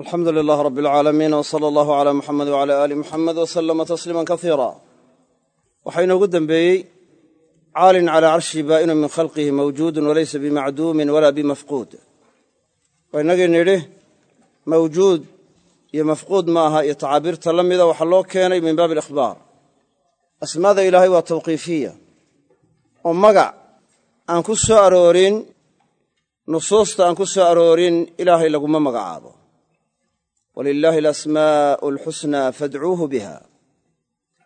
alxamdu lilaah rab alcaalamiin w sala allahu alaa muxamed wala aali muxamed w salama tasliima kaiira waxaa inoogu dembeeyey caalin calaa carshi baa'inu min khalqihi mawjuudun walaysa bimacduumin walaa bimafquud. Waa inagii nidhi mawjuud iyo mafquud ma aha iyo tacaabiirta la mida waxaa loo keenay min baabi alikhbaar asmaada ilaahay waa tawqiifiya. Oo magac aan ku soo aroorin nusuusta aan ku soo aroorin ilaahay laguma magacaabo walilaahi alasmaa'u alxusnaa fadcuuhu biha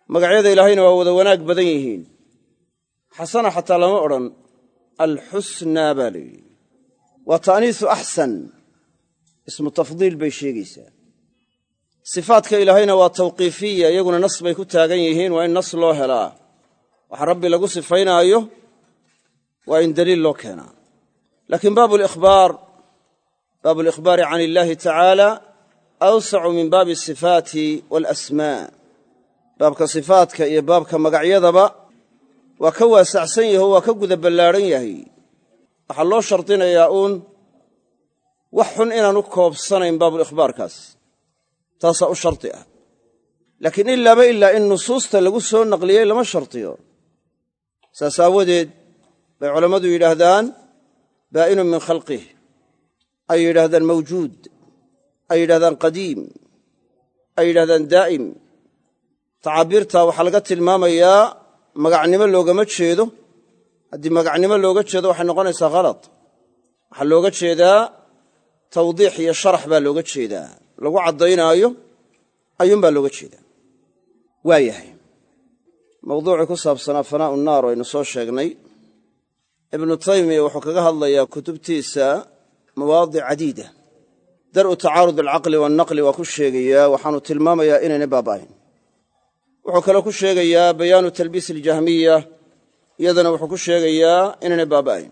magacyada ilaahayna waa wada wanaag badan yihiin. Xasana xataa lama odhan alxusnaa baa la yidhi. Waa ta'niisu axsan ismu tafdiil bay sheegaysaa. Sifaadka ilaahayna waa tawqiifiya iyaguna nas bay ku taagan yihiin waa in nas loo helaa. Waxa rabbi lagu sifaynaayo waa in daliil loo keenaa. Laakiin baabu likhbaar baabu alikhbaari can illaahi tacaala awsacu min baabi asifaati waalasmaa baabka sifaadka iyo baabka magacyadaba waa ka waasacsan yaho waa ka guda ballaadhan yahay waxaa loo shardinayaa uun wax xun inaan u koobsanayn baabulikhbaarkaas taasaa u shardi ah laakiin ilaaba ilaa in nusuusta lagu soo naqliyey lama shardiyo saas aawadeed bay culammadu yidhaahdaan baa'inun min khalqih ay yidhaahdaan mawjuud ay yidhahdaan qadiim ay yidhahdaan daa'im. Tacaabiirta waxaa laga tilmaamayaa magacnimo loogama jeedo. Haddii magacnimo looga jeedo waxay noqonaysaa khalad waxaa looga jeedaa tawdiix iyo sharax baa looga jeedaa. Lagu caddaynaayo ayuunbaa looga jeedaa. Waa yahay. Mawduucii ku saabsanaa fanaa'u naar aynu soo sheegnay. Ibnu taymiya wuxuu kaga hadlayaa kutubtiisa mawaadic cadiida dar'u tacaarud alcaqli waalnaqli waa ku sheegayaa waxaanu tilmaamayaa inaynay baaba'ayn wuxuu kaloo ku sheegayaa bayaanu talbiis aljahmiya iyadana wuxuu ku sheegayaa inaynay baaba'ayn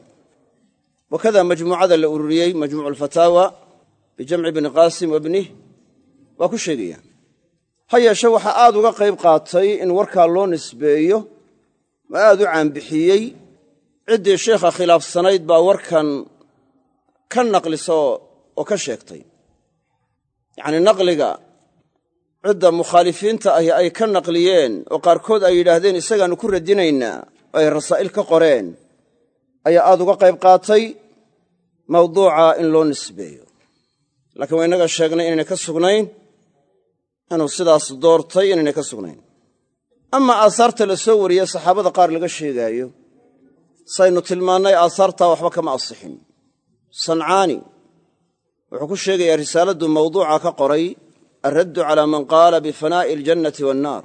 wakada majmuucada la ururiyey majmuucu alfataawa bijamci bni qaasim wabnih waa ku sheegaya ha yeeshe waxaa aad uga qayb qaatay in warkaa loo nisbeeyo ma aad u caanbixiyey? Ciddii sheikha khilaafsanayd baa warkan ka naqlisa oo ka sheegtay yacnii naqliga cidda mukhaalifiinta ahi ay ka naqliyeen oo qaarkood ay yidhaahdeen isagaannu ku radinaynaa oo ay rasaa'il ka qoreen ayaa aad uga qayb qaatay mawduuca in loo nisbeeyo. Laakiin waa innaga sheegnay inaynay ka sugnayn inuu sidaas doortay inaynay ka sugnayn. Amaa aasaarta la soo wariye saxaabada qaar laga sheegaayo saynu tilmaannay aasaartaa waxba kama asixin sancaani wuxuu ku sheegayaa risaaladdu mawduuca ka qoray alraddu calaa man qaala bifanaa'i aljannati waannaar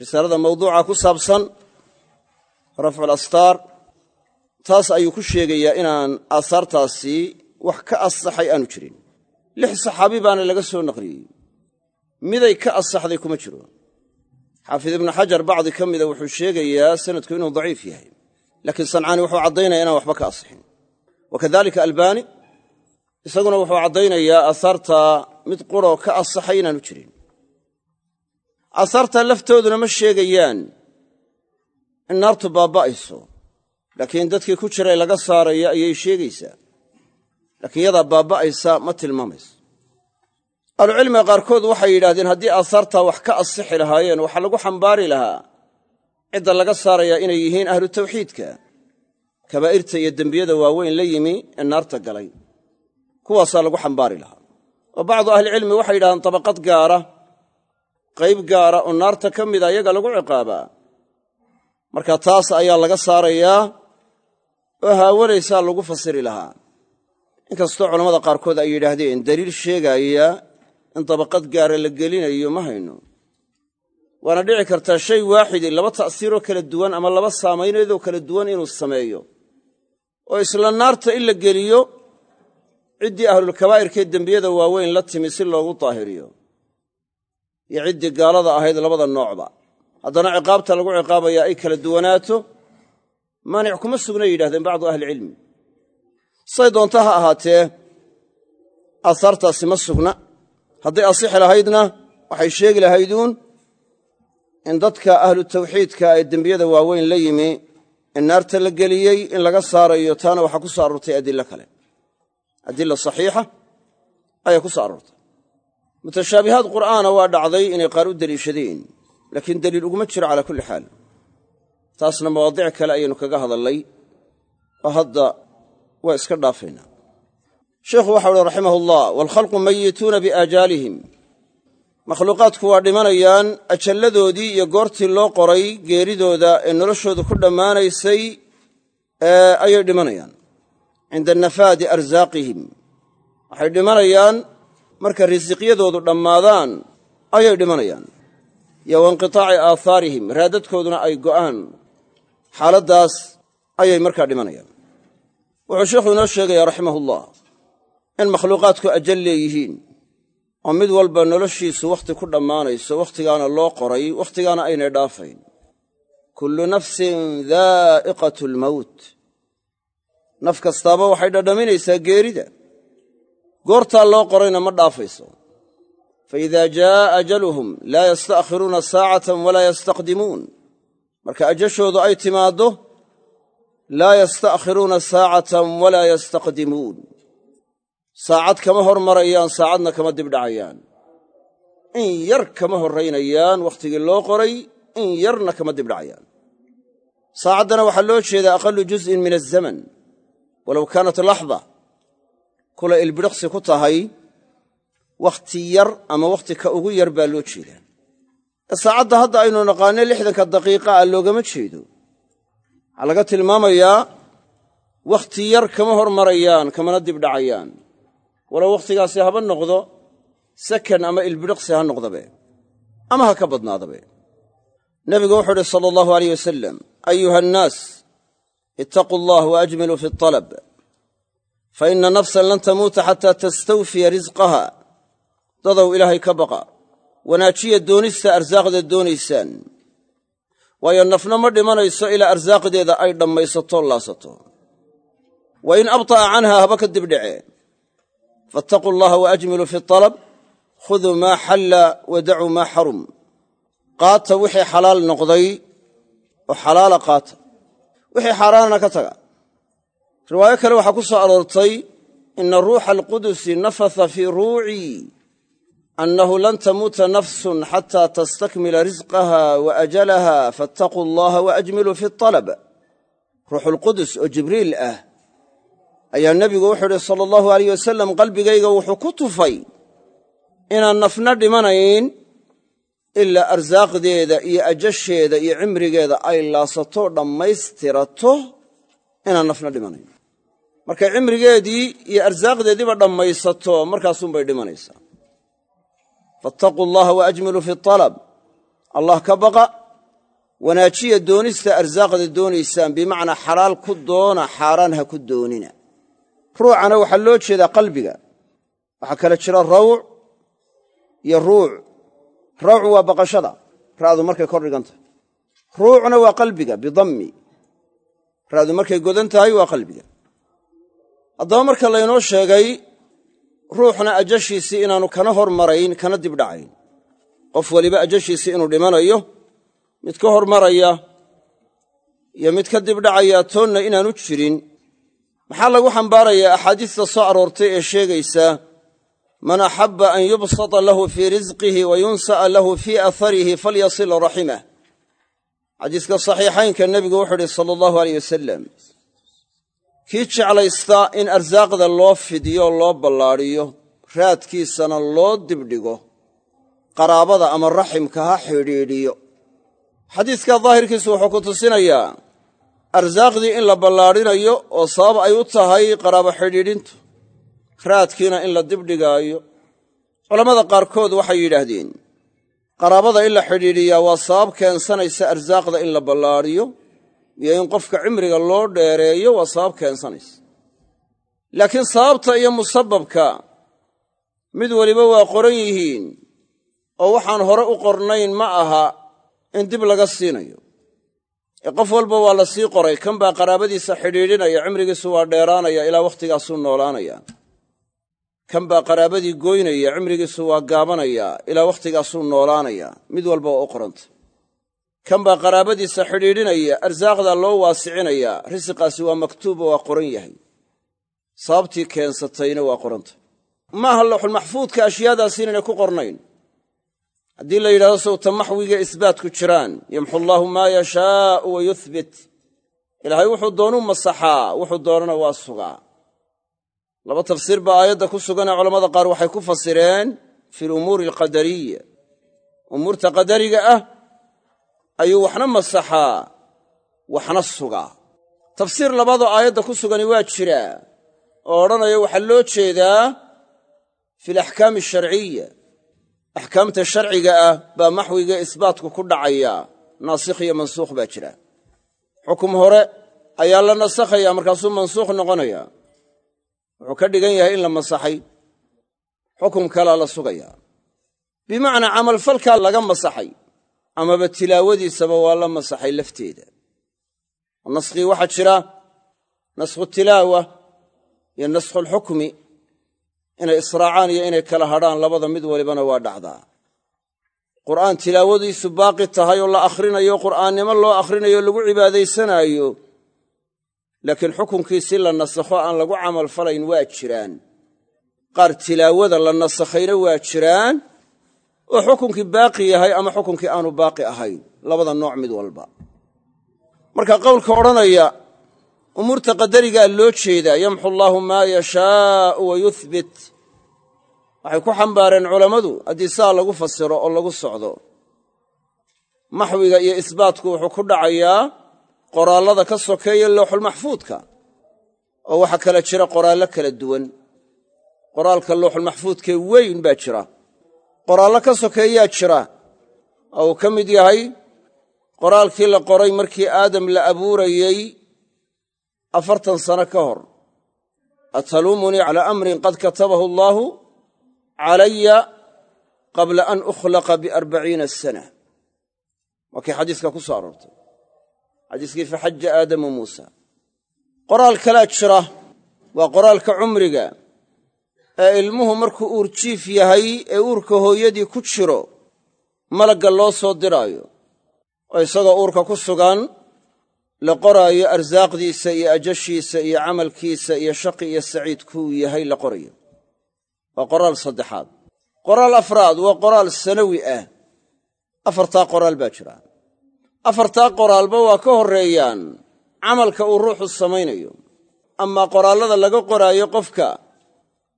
risaalada mawduuca ku saabsan rafcu alastaar taas ayuu ku sheegayaa inaan aasaartaasi wax ka asaxay aanu jirin. Lix saxaabi baana laga soo naqliyey. Miday ka asaxday kuma jiro. Xaafid ibnu xajar bacdi ka mida wuxuu sheegayaa sanadku inuu daciif yahay laakiin sancaani wuxuu caddaynaya inaan waxba ka asixin wa kadalika isaguna wuxuu caddaynayaa aasaarta mid quroo ka asaxay inaanu jirin. Aasaartaa laftooduna ma sheegayaan in naartu baaba'ayso laakiin dadkii ku jiray laga saaraya ayay sheegaysaa. Laakiin yadaa baaba'aysa ma tilmaamayso. Ahlucilmiga qaarkood waxay yidhahdeen haddii aasaartaa wax ka asixi lahaayeen waxaa lagu xambaari lahaa. Cidda laga saarayaa inay yihiin ahlu tawxiidka. Kabaa'irta iyo dembiyada waaweyn la yimi ee naarta galay kuwaasaa lagu xambaari lahaa. Oo bacdu ahlicilmi waxay yidhahdeen tabaqad gaara qayb gaara oo naarta ka mida iyaga lagu ciqaabaa. Marka taas ayaa laga saarayaa oo haawanaysaa lagu fasiri lahaa. Inkastoo culammada qaarkood ay yidhaahdeen daliil sheegaaya in dabaqad gaara la gelinayo ma hayno. Waana dhici kartaa shay waaxidi laba ta'siiroo kala duwan ama laba saamayneedoo kala duwan inuu sameeyo. Oo isla naarta in la geliyo ciddii ahlulkabaa'irkee dembiyada waaweyn la timi si loogu daahiriyo. Iyo ciddii gaalada ahayd labada noocba. Haddana ciqaabta lagu ciqaabayaa ay kala duwanaato. Maanic kuma sugnay yidhahdeen bacdu ahlicilmi say doonta ha ahaatee aasaartaasi ma sugna. Hadday asixi lahaydna waxay sheegi lahayduun in dadka ahlu tawxiidka ee dembiyada waaweyn la yimi in naarta la geliyey in laga saarayo taana waxaa ku soo aroortay adilo kale adila saxiixa ayaa ku soo aroortay. Mutashaabihaad qur'aana waa dhacday inay qaar u deliishadeen laakiin deliil uguma jiro calaa kulli xaal. Taasna mawaadic kale ayaynu kaga hadallay oo hadda waa iska dhaafaynaa sheikhu waxa uhi raximah ullah waalkhalqu mayituuna biaajaalihim. Makhluuqaadku waa dhimanayaan ajalladoodii iyo goortii loo qoray geeridooda ee noloshooda ku dhammaanaysay ayay dhimanayaan cinda nafaadi arsaaqihim waxay dhimanayaan marka risiqyadoodu dhammaadaan ayay dhimanayaan iyo wainqitaaci aahaarihim raadadkooduna ay go'aan xaaladdaas ayay markaa dhimanayaan wuxuu sheikhu inoo sheegayaa raximahullah in makhluuqaadku ajal leeyihiin oo mid walba noloshiisu wakhti ku dhammaanayso wakhtigaana loo qoray wakhtigaana aynay dhaafayn kullu nafsin daa'iqatu almowt naf kastaaba waxay dhadhaminaysaa geerida. Goortaa loo qorayna ma dhaafayso. Fa idaa jaa'a ajaluhum laa yasta'khiruuna saacatan walaa yastaqdimuun. Marka ajashoodu ay timaaddo laa yasta'khiruuna saacatan walaa yastaqdimuun. Saacad kama hormarayaan saacadna kama dibdhacayaan in yar kama horraynayaan wakhtigii loo qoray in yarna kama dibdhacayaan saacaddana waxaa loo jeedaa aqallu juz'in min azaman walow kaanat laxda kula ilbidhiqsi ku tahay wakhti yar ama wakhti ka ugu yar baa loo jeedaa ee saacadda hadda aynu naqaanay lixdanka daqiiqa ah loogama jeedo. Waxaa laga tilmaamayaa wakhti yar kama hormarayaan kamana dibdhacayaan walow wakhtigaasi haba noqdo sakan ama ilbidhiqsi ha noqdabe ama ha ka badnaadabe. Nebigu wuxuu uhi sala allahu aleyh wasalam ayuha annaas ittaquu allah wa ajmiluu fi alab fa ina nafsan lan tamuuta xataa tastawfiya risqaha dadow ilaahay ka baqa. Wanaajiya doonista arsaaqda doonaysaan. Waayo nafna ma dhimanayso ilaa arsaaqdeeda ay dhammaysato laasato. Wa in abta'a canha haba ka dibdhece faataquu allaha wa ajmiluu fi alab khuduu maa xalla wa dacuu maa xarum. Qaata wixii xalaal noqday oo xalaala qaata wixii xaaraanana ka taga. Riwaayo kale waxaa ku soo aroortay ina ruuxa alqudusi nafatha fii ruucii annahu lan tamuuta nafsun xataa tastakmila risqaha wa ajalaha faataquu allaha wa ajmiluu fi alab ruuxulqudus oo jibriil ah ayaa nebigu wuxuu idhi sala allahu aleyh wasalam qalbigayga wuxuu ku tufay inaan nafna dhimanayn ilaa arsaaqdeeda iyo ajasheeda iyo cimrigeeda ay laasato dhammaystirato inaan nafna dhimanayn. Markay cimrigeedii iyo arsaaqdeediiba dhammaysato markaasunbay dhimanaysaa. Faataquu allaha wa ajmiluu fi alab allah ka baqa wanaajiya doonista arsaaqda doonaysaan bimacnaa xalaal ku doona xaaraan ha ku doonina. Ruucana waxaa loo jeedaa qalbiga. Waxaa kale jira rawc iyo ruuc rawcu waa baqashada. Ra'du markay kor dhigan tahay ruucna waa qalbiga bidammi. Ra'du markay godan tahay waa qalbiga. Haddaba marka laynoo sheegay ruuxna ajashiisii inaannu kana hormarayn kana dibdhacayn qof weliba ajashiisii inuu dhimanayo mid ka hormaraya iyo mid ka dibdhacaya toonna inaanu jirin. Maxaa lagu xambaarayaa axaadiista soo aroortay ee sheegaysa man axabba an yubsata lahu fii risqihi wa yunsa'a lahu fii atharihi falyasil raximah xadiiska saxiixaynka nebigu wuxuu uhi sala allahu aleyh wasalam kii jeclaysta in arsaaqda loo fidiyo loo ballaadhiyo raadkiisana loo dibdhigo qaraabada ama raximka ha xidhiidhiyo. Xadiiska daahirkiisu wuxuu ku tusinayaa arsaaqdii in la ballaadhinayo oo sabab ay u tahay qaraabo xidhiidhintu raadkiina in la dibdhigaayo. Culammada qaarkood waxay yidhaahdeen qaraabada in la xidhiidhiyaa waa sabab keensanaysa arsaaqda in la ballaadhiyo iyo in qofka cimriga loo dheereeyo waa sabab keensanaysa. Laakiin sababta iyo musababka mid weliba waa qoran yihiin oo waxaan hore u qornayn ma aha in dib laga siinayo. Ee qof walba waa la sii qoray kan baa qaraabadiisa xidhiidhinaya cimrigiisu waa dheeraanaya ilaa wakhtigaasuu noolaanaya kan baa qaraabadii goynaya cimrigiisu waa gaabanaya ilaa wakhtigaasuu noolaanaya mid walba waa u qoranta. Kan baa qaraabadiisa xidhiidhinaya arsaaqdaa loo waasicinaya risiqaasi waa maktuuba waa qoran yahay. Sababtii keensatayna waa qoranta. Maaha lowxulmaxfuudka ashyaadaasi inaynay ku qornayn. Haddii la yidhahdo sawta maxwiga isbaatku jiraan yamxu allaahu maa yashaau wa yuhbit ilaahay wuxuu doonuu masaxaa wuxuu doonana waa sugaa laba tafsiir baa aayadda ku suganee culamada qaar waxay ku fasireen fi lumuuri alqadariya. Umuurta qadariga ah ayuu waxna masaxaa waxna sugaa. Tafsiir labaadoo aayadda ku sugani waa jiraa oo odhanaya waxaa loo jeedaa fi alaxkaami asharciya axkaamta sharciga ah baa maxwiga isbaatku ku dhacaya. Naasikh iyo mansuukh baa jira. Xukum hore ayaa la nasakhaya markaasuu mansuukh noqonaya wuxuu ka dhigan yahay in la masaxay. Xukum kalaa la sugaya bimacnaa camalfalkaa laga masaxay amaba tilaawadiisaba waa la masaxay lafteeda. Naskii waxaa jira naskhu tilaawa iyo naskhulxukmi inay israacaan iyo inay kala hadhaan labada mid walibana waa dhacdaa. Qur'aan tilaawadiisu baaqi tahay oo la akhrinayo qur'aannimo loo akhrinayo lagu cibaadaysanaayo laakiin xukunkiisi la nasakho aan lagu camalfalayn waa jiraan. Qaar tilaawada la nasakhayna waa jiraan oo xukunkii baaqi yahay ama xukunkii aanu baaqi ahayn labada nooc mid walba. Marka qowlka odhanaya umuurta qadarigaa loo jeedaa yamxu allaahu maa yashaau wa yuhbit waxay ku xambaareen culammadu haddii saa lagu fasiro oo lagu socdo. Maxwiga iyo isbaatku wuxuu ku dhacayaa qoraallada ka sokeeya looxulmaxfuudka oo waxaa kala jira qoraallo kala duwan. Qoraalka looxulmaxfuudkee weyn baa jira. Qoraallo ka sokeeyaa jira oo uu ka mid yahay qoraalkii la qoray markii aadam la abuurayey afartan sano ka hor. Ataluumunii calaa amrin qad katabahu allaahu calaya qabla an ukhlaqa biarbaciina sana. Waa xadiiska ku soo aroortay xadiiskii faxaja aadamu muusa. Qoraal kalaa jira waa qoraalka cumriga ee ilmuhu markuu uurjiif yahay ee uurka hooyadii ku jiro malagga loo soo diraayo. Oo isagoo uurka ku sugan la qoraayo arsaaqdiisa iyo ajashiisa iyo camalkiisa iyo shaqi iyo saciid kuu yahay la qorayo. Waa qoraal saddexaad. Qoraal afraad waa qoraal sanawi ah. Afartaa qoraal baa jira afartaa qoraalba waa ka horreeyaan. Camalka uu ruuxu samaynayo. Amaa qoraallada laga qoraayo qofka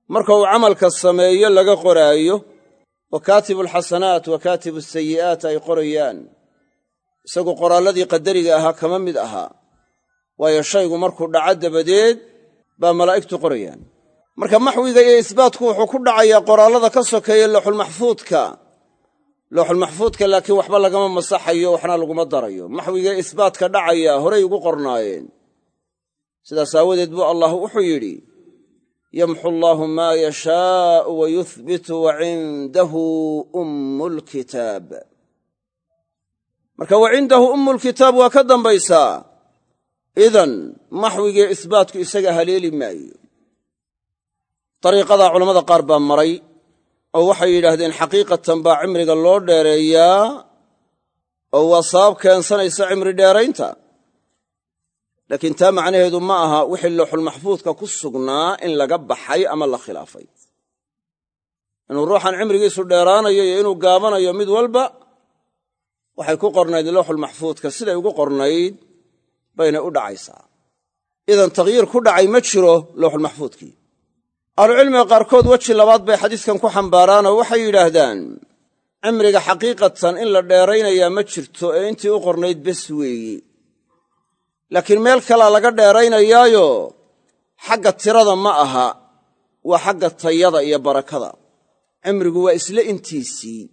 marka uu camalka sameeyo laga qoraayo wa kaatibu alxasanaat wa asayi'aat ay qorayaan. Isagu qoraalladii qadariga ahaa kama mid ahaa waayo shaygu markuu dhaco dabadeed baa malaa'igtu qorayaan. Marka maxwiga iyo isbaatku wuxuu ku dhacayaa qoraallada ka sokeeya looxulmaxfuudka looxulmaxfuudka laakiin waxba lagama masaxayo waxna laguma darayo. Maxwiga isbaatka dhacaya horay ugu qornaayeen. Sidaas aawadeed buu allah wuxuu yidhi yamxu allaahu maa yashaau wa yuhbitu wa cindahu marka wa cindahu ummulkitaab waa ka dambaysaa. Idan maxwigii isbaatku isaga haleeli maayo. Dariiqadaa culammada qaar baa maray oo waxay yidhaahdeen xaqiiqatan baa cimriga loo dheereeyaa oo waa sabab keensanaysa cimri dheeraynta. Laakiin taa macnaheedu ma aha wixii looxulmaxfuudka ku sugnaa in laga baxay ama la khilaafay. Inuu ruuxan cimrigiisu dheeraanayo iyo inuu gaabanayo mid walba waxay ku qornayd looxulmaxfuudka siday ugu qornayd baynay u dhacaysaa. Idan takhyiir ku dhacay ma jiro looxulmaxfuudkii ahlucilmiga qaarkood weji labaad bay xadiiskan ku xambaaraanoo waxay yidhaahdaan cimriga xaqiiqatan in la dheeraynayaa ma jirto ee intii u qornayd bes weeyi. Laakiin meel kalaa laga dheeraynayaayo xagga tirada ma aha waa xagga tayada iyo barakada. Cimrigu waa isla intiisii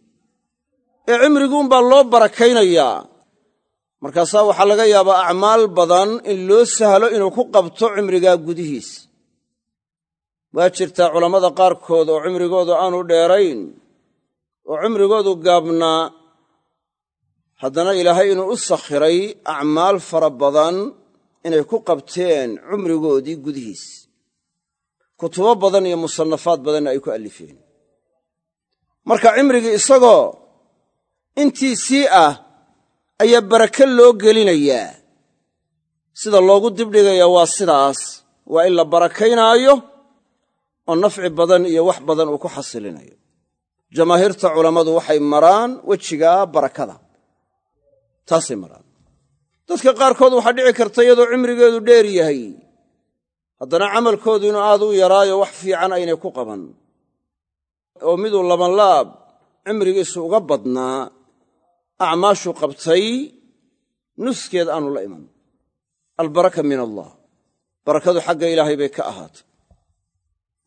ee cimriguunbaa loo barakaynayaa. Markaasaa waxaa laga yaabaa acmaal badan in loo sahlo inuu ku qabto cimrigaa gudihiis waa jirtaa culammada qaarkood oo cimrigoodu aanu dheerayn oo cimrigoodu gaabnaa haddana ilaahay inuu u sakhiray acmaal fara badan inay ku qabteen cumrigoodii gudihiis. Kutubo badan iyo musannafaad badanna ay ku allifeen. Marka cimrigii isagoo intiisii ah ayaa barake loo gelinayaa. Sida loogu dibdhigayaa waa sidaas. Waa in la barakaynaayo oo nafci badan iyo wax badan uu ku xasilinayo. Jamaahiirta culammadu waxay maraan wejigaa barakada. Taasay maraan. Dadka qaarkood waxaa dhici karta iyadoo cimrigeedu dheer yahay. Haddana camalkoodu inuu aad u yaraayo wax fiican aynay ku qaban. Oo miduu labanlaab cimrigiisu uga badnaa acmaashu qabtay nuskeed aanu la iman. Albaraka min allah. Barakadu xagga ilaahay bay ka ahaatay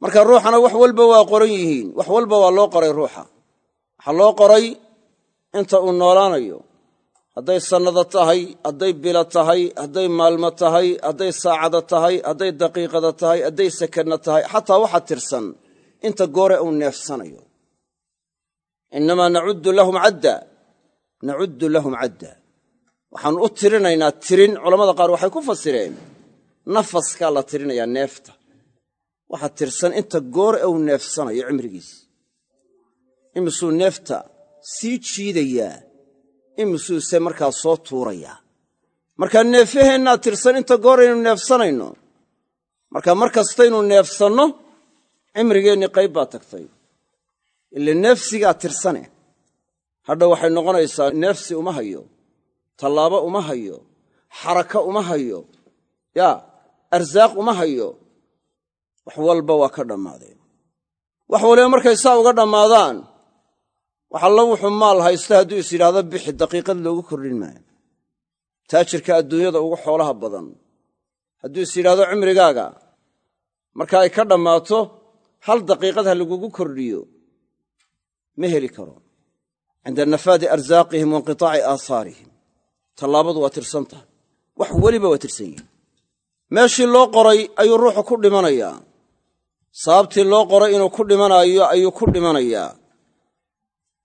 marka ruuxana wax walba waa qoran yihiin wax walba waa loo qoray ruuxa. Waxaa loo qoray inta uu noolaanayo. Hadday sannado tahay hadday bilo tahay hadday maalmo tahay hadday saacado tahay hadday daqiiqada tahay hadday sakanna tahay xataa waxa tirsan inta goore uu neefsanayo. Innamaa nacuddu lahum cadda. Nacuddu lahum cadda. Waxaannu u tirinaynaa tirin culammada qaar waxay ku fasireen nafaskaa la tirinayaa neefta waxaa tirsan inta goore uu neefsanayo cimrigiis. Imisuu neefta sii jiidayaa imisuuse markaa soo tuurayaa markaa neefaheennaa tirsan inta goor aynu neefsanayno. Marka mar kastaynu neefsanno cimrigeennii qayb baa tagtay. Ile neefsigaa tirsane. Hadha waxay noqonaysaa neefsi uma hayo tallaabo uma hayo xaraka uma hayo yaa arsaaq uma hayo wax walba waa ka dhammaadeen wax waliba markay saa uga dhammaadaan wax alla wuxuu maal haysta hadduu is yidhaahdo bixi daqiiqad loogu kordhin maayo. Taajirka adduunyada ugu xoolaha badan hadduu is yidhaahdo cimrigaaga marka ay ka dhammaato hal daqiiqad ha lagugu kordhiyo ma heli karo. Cinda nafaadi arsaaqihim wainqitaaci aahaarihim tallaabadu waa tirsan tahay. Wax weliba waa tirsan yihiin meeshii loo qoray ayuu ruuxu ku dhimanayaa sababtii loo qoray inuu ku dhimanaayo ayuu ku dhimanayaa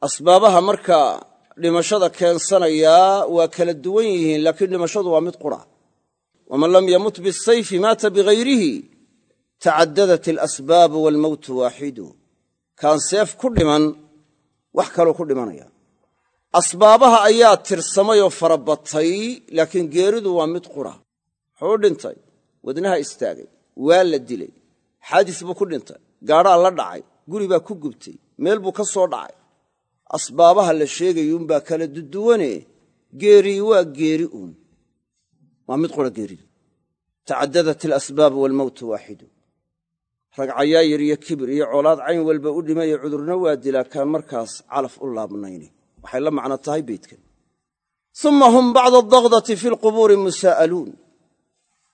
asbaabaha marka dhimashada keensanayaa waa kala duwan yihiin laakiin dhimashadu waa mid qura. Waman lam yamut bisayfi maata bihayrihi tacaddadat alasbaabu waalmowtu waaxidu. Kaan seef ku dhiman wax kaluu ku dhimanaya. Asbaabaha ayaa tirsamayoo farabatay laakiin geeridu waa mid qura. Muxuu u dhintay wadnaha istaagay waa la dilay xaadis buu ku dhintay gaadhaa la dhacay guri baa ku gubtay meel buu ka soo dhacay. Asbaabaha la sheegayuunbaa kala duduwane geerii waa geeri uun. Waa mid qura geeridu tacaddadat alasbaabu waalmowtu waaxidu. Ragcayaayir iyo kibir iyo colaad cayn walba u dhimaya cudurna waa dilaa kaan markaas calaf u laabnayni. Waxay la macno tahay beydkan uma hum bacda adaqdati fi lqubuuri musaa'aluun.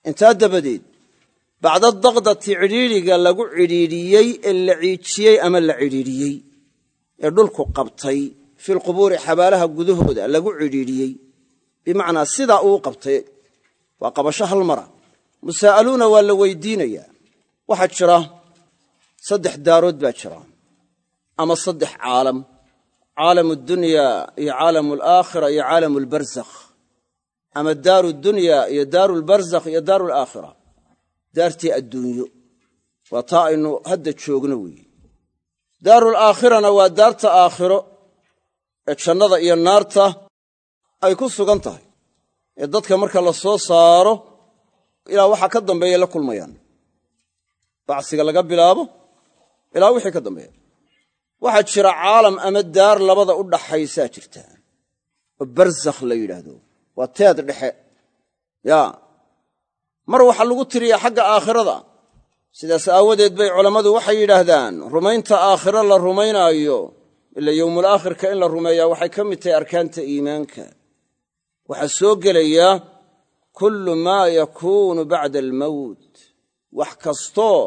Intaa dabadeed bacda adaqdati cidhiidhiga lagu cidhiidhiyey ee la ciijiyey ama la cidhiidhiyey ee dhulku qabtay filqubuuri xabaalaha gudahooda lagu cidhiidhiyey. Bimacnaa sidaa uu qabtay waa qabasho hal mara. Musaa'aluuna waa la weydiinayaa. Waxaa jira saddex daarood baa jira ama saddex caalam. Caalamu dunyaa iyo caalamu alaakhira iyo caalamu albarzakh ama daaru dunyaa iyo daaru lbarzakh iyo daaru alaakhira daartii adduunyo. Waa taa aynu hadda joogno weeye daarul aakhirana waa daarta aakhiro ee jannada iyo naarta ay ku sugan tahay. Ee dadka marka la soo saaro ilaa waxaa ka dambeeya la kulmayaan. Bacsiga laga bilaabo ilaa wixii ka dambeeya. Waxaa jira caalam ama daar labada u dhaxaysaa jirta. Oo barzakh la yidhaahdo. Waa teed dhexe. Yaa mar waxaa lagu tiriyaa xagga aakhirada. Sidaas aawadeed bay culammadu waxay yidhaahdaan rumaynta aakhiro la rumaynaayo ila yowmul aakhirka in la rumeeyaa waxay ka mid tahay arkaanta iimaanka. Waxaa soo gelaya kullu maa yakuunu bacda almowt wax kastoo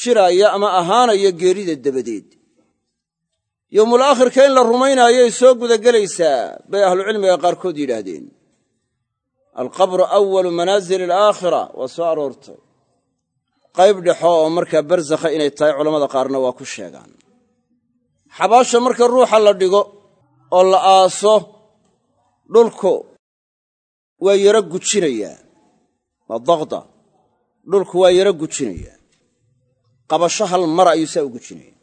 jiraaya ama ahaanaya geerida dabadeed. Yowmul aakhirka in la rumaynaayay soo gudagelaysaa bay ahlucilmiga qaarkood yidhaahdeen alqabru awalu manaazili alaakhira waa soo aroortay qayb dhexo oo markaa barzakha inay tahay culammada qaarna waa ku sheegaan xabaasha marka ruuxa la dhigo oo la aaso dhulku waa yaro gujinayaa waa daqda dhulku waa yaro gujinayaa qabasho hal mar ayuu saa u gujinaya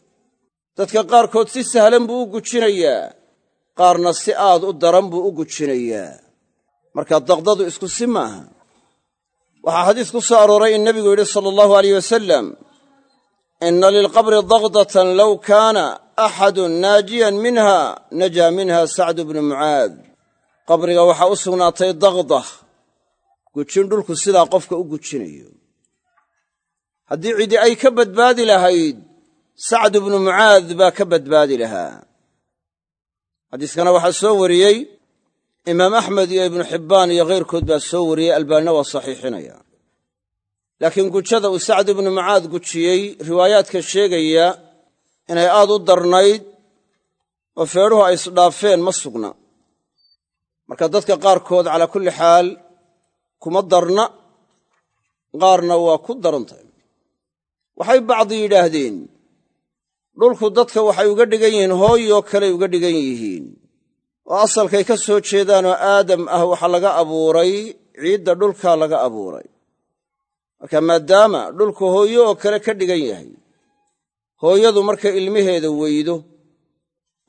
dadka qaarkood si sahlan buu u gujinayaa qaarna si aad u daran buu u gujinayaa marka daqdadu isku si maaha. Waxaa xadiis ku soo arooray in nebigu yidhi sala allahu alayh wasalam ina lilqabri daqdatan low kaana axadun naajiyan minha najaa minha sacdu bnu mucaad. Qabriga waxaa u sugnaatay daqda. Gujin dhulku sidaa qofka u gujinayo. Haddii cidi ay ka badbaadi lahayd sacdu bnu mucaad baa ka badbaadi lahaa. Xadiiskana waxaa soo wariyey imaam axmed iyo ibnu xibbaan iyo khayrkood baa soo wariyey albaanina waa saxiixinaya. Laakiin gujada uu sacd ibnu mucaad gujiyey riwaayaadka sheegaya inay aad u darnayd oo feedhuhu ay isdhaafeen ma sugna. Marka dadka qaarkood calaa kulli xaal kuma darna qaarna waa ku darantahy waxay bacdi yidhaahdeen dhulku dadka waxay uga dhigan yihiin hooyoo kaley uga dhigan yihiin oo asalkay ka soo jeedaanoo aadam ah waxaa laga abuuray ciidda dhulkaa laga abuuray. Marka maadaama dhulku hooyo oo kale ka dhigan yahay hooyadu markay ilmaheeda weydo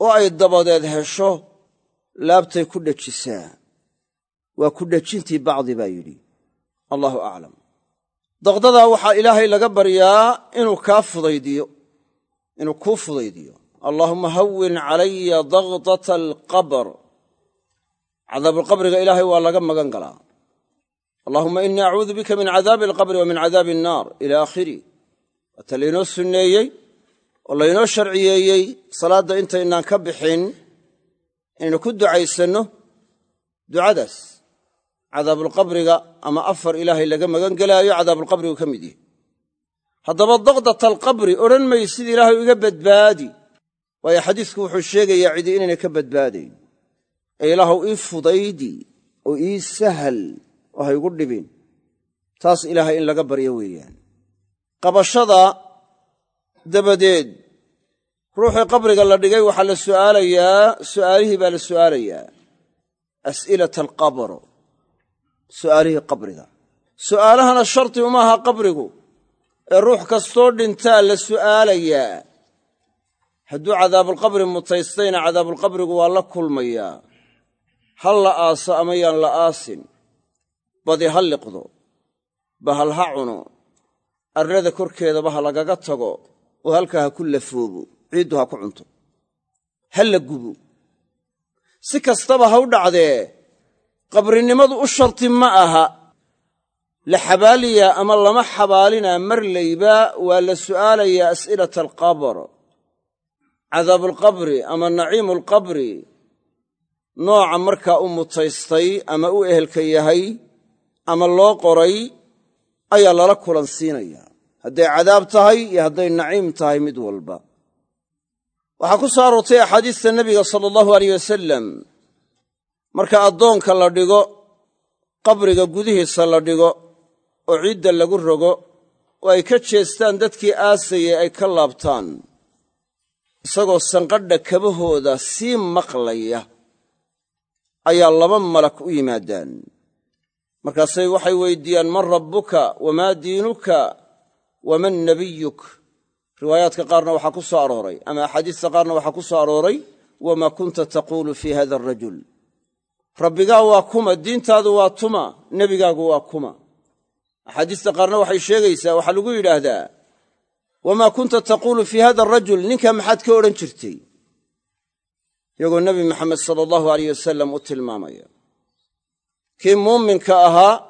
oo ay dabadeed hesho laabtay ku dhejisaa. Waa ku dhejintii bacdi baa yidhi. Allaahu aclam. Daqdadaa waxaa ilaahay laga baryaa inuu kaa fudaydiyo inuu kuu fudaydiyo allaahuma hawin calaya daqdata alqabr. Cadaabulqabriga ilaahay waa laga magan galaa. Allahuma inii acuudu bika min cadaabi alqabri wa min cadaabi annaar. Ila aakhiri. Waata laynoo sunneeyey oo laynoo sharciyeeyey salaadda intaynaan ka bixin inaynu ku ducaysanno ducadaas. Cadaabulqabriga ama afar ilaahay laga magan gelaayo cadaabulqabrigu ka mid yahay. Haddaba daqdata alqabri odhan maysid ilaahay iga badbaadi waayo xadiisku wuxuu sheegayaa cidi inaynay ka badbaadayn ee ilaahuw ii fudaydi oo ii sahal oo ha igu dhibin. Taas ilaahay in laga baryo weeyaan. Qabashada dabadeed ruuxii qabriga la dhigay waxaa la su'aalayaa su'aalihii baa la su'aalayaa. As'ilata alqabr su'aalihii qabriga. Su'aalahana sharti uma aha qabrigu. Ee ruux kastoo dhintaa la su'aalayaa hadduu cadaabulqabri mutaystayna cadaabulqabrigu waa la kulmayaa hal la aaso ama yaan la aasin badi ha liqdo bahal ha cuno arrada korkeedaba ha lagaga tago oo halkaa ha ku lafoobo ciiddu ha ku cunto ha la gubo. Si kastaba ha u dhacdee qabrinimadu u sharti ma aha. La xabaaliyaa ama lama xabaalinaa marlayba waa la su'aalayaa as'ilata alqabr cadaabulqabri ama naciimuulqabri nooca markaa u mutaystay ama u ehelka yahay ama loo qoray ayaa lala kulansiinayaa hadday cadaab tahay iyo hadday naciim tahay mid walba. Waxaa ku soo aroortay axaadiista nebiga sala allahu aleyh wasalam marka addoonka la dhigo qabriga gudihiisa la dhigo oo ciidda lagu rogo oo ay ka jeestaan dadkii aasayey ay ka laabtaan isagoo sanqadha kabahooda sii maqlaya ayaa laba malak u yimaadaan. Markaasay waxay weydiiyaan man rabbuka wamaa diinuka waman nabiyuk? Riwaayaadka qaarna waxaa ku soo arooray ama axaadiista qaarna waxaa ku soo arooray wamaa kunta taquulu fii hada arajul rabbigaa waa kuma diintaadu waa tuma nebigaagu waa kuma. Axaadiista qaarna waxay sheegaysaa waxaa lagu yidhaahdaa wamaa kunta taquulu fii hada arajul ninkaa maxaad ka odhan jirtay iyagoo nebi maxamed sala allahu aleyh wasalam u tilmaamaya kii muuminka ahaa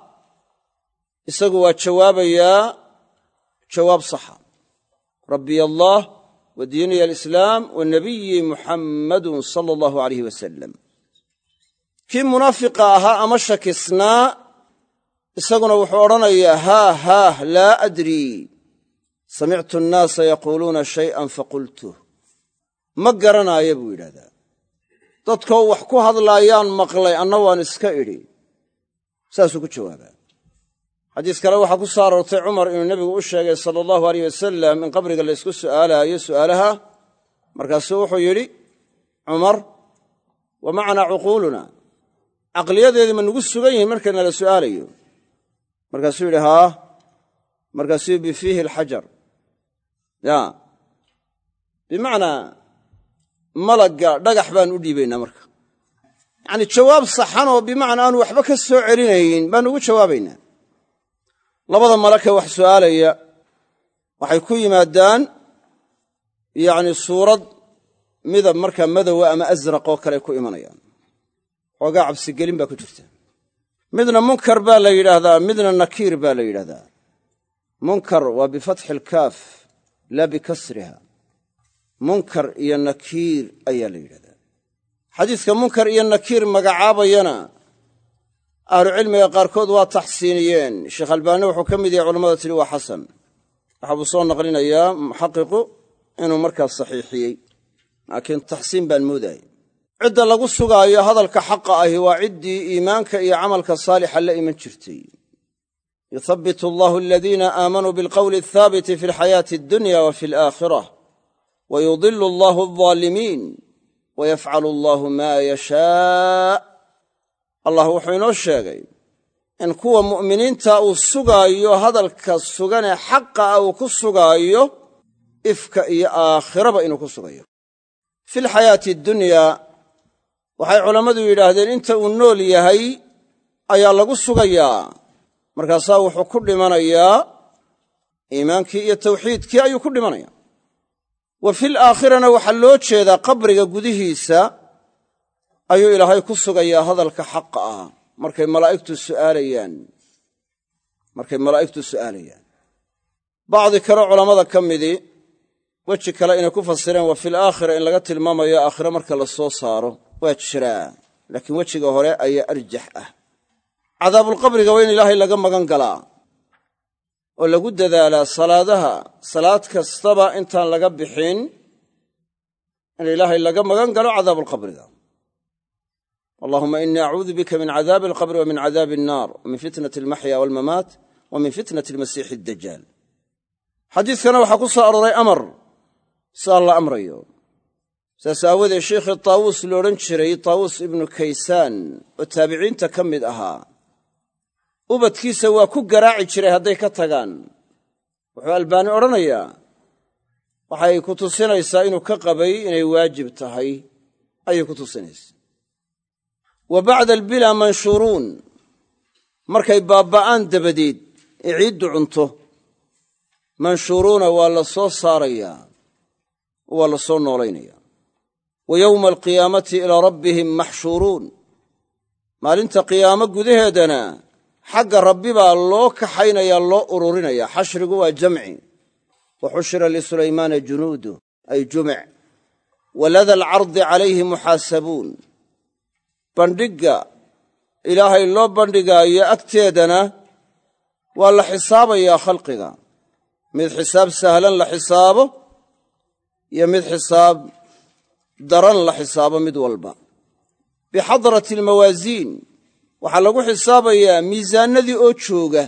isagu waa jawaabayaa jawaab saxa rabbiy allah wa diiniy alislaam wa nabiyi muxammadun sala allahu alayh wasalam kii munaafiqa ahaa ama shakisnaa isaguna wuxuu odhanayaa haah haah laa adrii samictu annaasa yaquuluuna shay'an faqultuh ma garanaayo buu yidhahdaa dadkoo wax ku hadlaayaan maqlay anna waan iska idhi. Saasuu ku jawaabaa. Xadiis kale waxaa ku soo aroortay cumar inuu nebigu u sheegay sala allahu aleyh wasalam in qabriga laysku su'aalaayo su'aalaha. Markaasuu wuxuu yidhi cumar wa macanaa cuquuluna? Caqliyadeedii ma nugu sugan yihiin markayna la su'aalayo. Markaasuu yidhi haa. Markaasuu bifiihi alxajar ya. Bimacnaa malagga dhagax baan u dhiibaynaa marka. Yacanii jawaab saxan oo bimacnaa aanu waxba ka soo celinayn baan ugu jawaabaynaa. Labada malakee wax su'aalaya waxay ku yimaadaan yacni suurad midab markaa madowa ama asraq oo kale ku imanayaan. Xoogaa cabsigelin baa ku jirta. Midna munkar baa la yidhaahdaa midna nakiir baa la yidhahdaa munkar waa bifatxi alkaaf laa bikasriha munkar iyo nakiir ayaa la yidhahdaa. Xadiiska munkar iyo nakiir magacaabayana ahlucilmiga qaarkood waa taxsiiniyeen. Sheekh albaani wuxuu ka mid yahay culamada tidhi waa xasan. Waxa buu soo naqlinayaa muxaqiqu inuu markaas saxiixiyey. Laakiin taxsiin baan moodaya cidda lagu sugaayo hadalka xaqa ahi waa ciddii iimaanka iyo camalka saalixa la iman jirtay yuthabbit allahu aladiina aamanuu bilqowli athaabiti fi alxayaati addunya wa fi alaakhirah wa yudilu allahu aldaalimiin wa yafcalu allahu maa yashaa allah wuxuu inoo sheegay in kuwa mu'miniinta uu sugaayo hadalka suganee xaqa ah uu ku sugaayo ifka iyo aakhiraba inuu ku sugayo fi lxayaati addunyaa waxay culammadu yidhaahdeen inta uu nool yahay ayaa lagu sugayaa markaasaa wuxuu ku dhimanayaa iimaankii iyo tawxiidkii ayuu ku dhimanaya wa fil aakhirana waxaa loo jeedaa qabriga gudihiisa ayuu ilaahay ku sugayaa hadalka xaqa ah. Markay malaa'igtu su'aalayaan. Markay malaa'igtu su'aalayaan. Bacdi kale culammada ka midii weji kale inay ku fasireen wa fil aakhira in laga tilmaamayo aakhire marka la soo saaro waa jiraa laakiin wejiga hore ayaa arjax ah cadaabulqabriga waa in ilaahay laga magan galaa oo lagu dadaalaa salaadaha. Salaad kastaba intaan laga bixin in ilaahay laga magan galo cadaabulqabriga. Allahuma inii acuudu bika min cadaabi alqabri wa min cadaabi annaar wa min fitnati almaxya walmamaat wa min fitnati almasiixi addajaal xadiidkana waxaa ku soo arooray amar. Sidaa la amrayo. Saas aawadeed sheikhii taawuus lo odhan jiray taawuus ibnu kaysaan oo taabiciinta ka mid ahaa ubadkiisa waa ku garaaci jiray hadday ka tagaan. Wuxuu albaani odhanayaa waxay ku tusinaysaa inuu ka qabay inay waajib tahay. Ayay ku tusinaysaa. Wa bacda albilaa manshuuruun markay baabba'aan dabadeed ee ciiddu cunto manshuuruuna waa la soo saarayaa waa la soo noolaynaya wa yowma alqiyaamati ilaa rabbihim maxshuuruun maalinta qiyaamo gudaheedana xagga rabbi baa loo kaxaynaya loo ururinaya. Xashrigu waa jamci wa xushira lisulaymaana junuudu ay jumic walada alcardi calayhi muxaasabuun. Bandhigga ilaahay loo bandhigaayo agteedana waa la xisaabayaa khalqiga. Mid xisaab sahlan la xisaabo iyo mid xisaab daran la xisaabo mid walba. Bixadrati almawaasiin waxaa lagu xisaabayaa miisaannadii oo jooga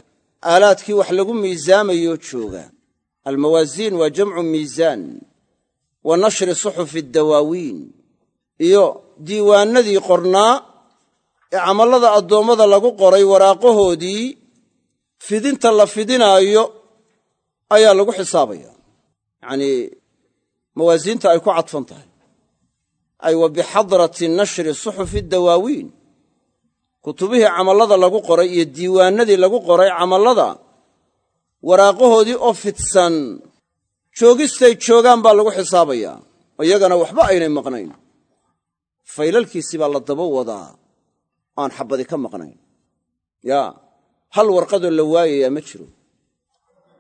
aalaadkii wax lagu miisaamayoo jooga. Almawaasiin waa jamcu miisaan wa nashri suxufi addawaawiin iyo diiwaannadii qornaa ee camallada addoommada lagu qoray waraaqahoodii fidinta la fidinaayo ayaa lagu xisaabaya. Yacnii mawaasiinta ay ku cadfan tahay. Ay wa bixadrati nashri suxufi dawaawiin kutubihii camallada lagu qoray iyo diiwaannadii lagu qoray camallada waraaqahoodii oo fidsan joogistay joogaan baa lagu xisaabayaa oo iyagana waxba aynay maqnayn. Faylalkiisii baa la daba wadaa aan xabbadi ka maqnayn. Yaa hal warqadoo la waayayaa ma jiro.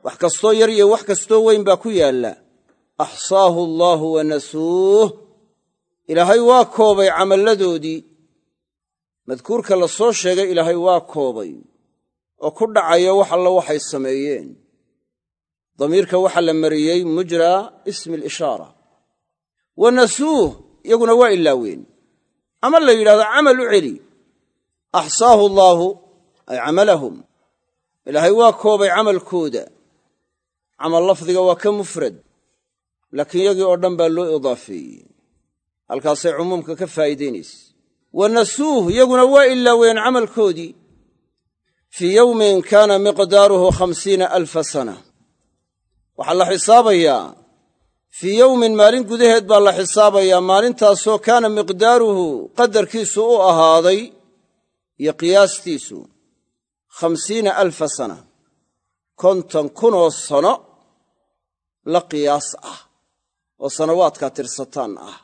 Wax kastoo yar iyo wax kastoo weyn baa ku yaalla. Axsaahu allaahu wa nasuuh. Ilaahay waa koobay camalladoodii madkuurka la soo sheegay ilaahay waa koobay oo ku dhacaya wax alla waxay sameeyeen. Damiirka waxaa la mariyey mujraa ismi alishaara wa nasuuh iyaguna waa ilaaween. Ama la yidhahdo camal u celi. Axsaahu allaahu ay camalahum. Ilaahay waa koobay camalkooda. Camal lafdiga waa ka mufrad laakiin yagii oo dhan baa loo idaafeeyey. Halkaasay cumuumka ka faa'iidaynaysa wa nasuuh iyaguna waa ilaaween camalkoodii. Fii yowmin kaana miqdaaruhu khamsiina alfa sana. Waxaa la xisaabayaa fii yowmin maalin gudaheed baa la xisaabayaa maalintaasoo kaana miqdaaruhu qadarkiisu u ahaaday iyo qiyaastiisu khamsiina alfa sana. Konton kunoo sano la qiyaas ah oo sanawaadkaa tirsataan ah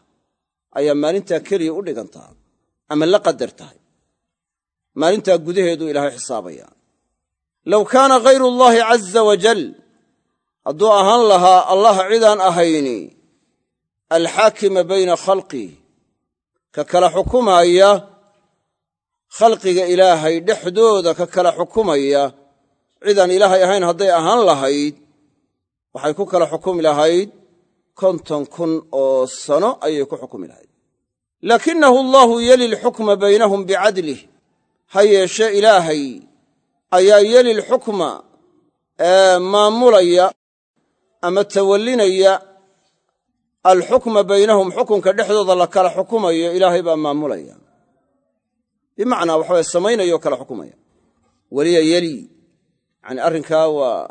ayaa maalintaa keliya u dhigantaa ama la qadar tahay. Maalintaa gudaheeduu ilaahay xisaabaya low kaana ghayru allaahi caza wajal hadduu ahaan lahaa allah cidaan ahayni alxaakima bayna khalqih ka kala xukumaaya khalqiga ilaahay dhexdooda ka kala xukumaya cidaan ilaahay ahayn hadday ahaan lahayd waxay ku kala xukumi lahayd konton kun oo sano ayay ku xukumi lahayd laakinahu allaahu yeli lxukma baynahum bicadlih ha yeeshe ilaahay ayaa yeli lxukma ee maamulaya ama tawallinaya alxukma baynahum xukunka dhexdooda la kala xukumayo ilaahay baa maamulaya bimacnaa waxaweye samaynaya oo kala xukumaya weliya yeli yani arrinkaa waa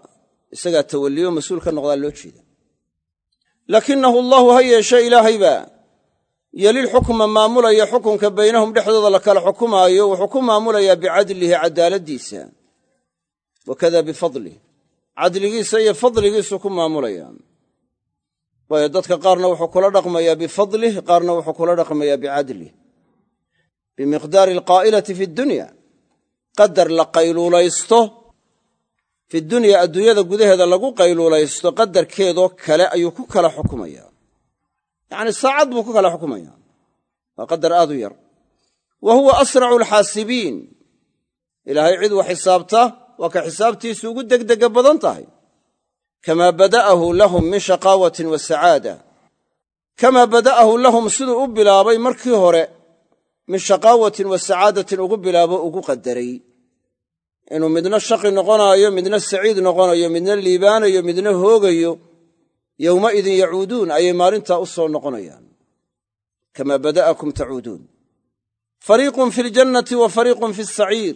isagaa tawalliyo mas'uul ka noqdaa loo jeeda laakinahu allaahu ha yeeshe ilaahaybaa yelilxukma maamulaya xukunka baynahum dhexdooda la kala xukumaayo wuxuu ku maamulayaa bicadlihi caddaaladdiisa wakada bifadlih cadligiisa iyo fadligiisu ku maamulaya waayo dadka qaarna wuxuu kula dhaqmayaa bifadlih qaarna wuxuu kula dhaqmayaa bicadlih bimiqdaari alqaa'ilati fi dunya. Qadar la qayluulaysto fi dunya adduunyada gudaheeda lagu qayluulaysto qadarkeedoo kale ayuu ku kala xukumaya yacni saacad buu ku kala xukumaya. Waa qadar aad u yar. Wa huwa asracu alxaasibiin. Ilaahay cid wax xisaabta waa ka xisaabtiisu ugu degdega badan tahay. Kamaa bada'ahu lahum min shaqaawatin wa sacaada. Kamaa bada'ahu lahum siduu u bilaabay markii hore min shaqaawatin wa sacaadatin ugu bilaabo ugu qadaray. Inuu midna shaqi noqonaayo midna saciid noqonayo midna liibaanayo midna hoogayo yowmaidin yacuuduun ayay maalintaa u soo noqonayaan. Kamaa bada'akum tacuuduun. Fariiqun fi ljannati wa fariiqun fi saciir.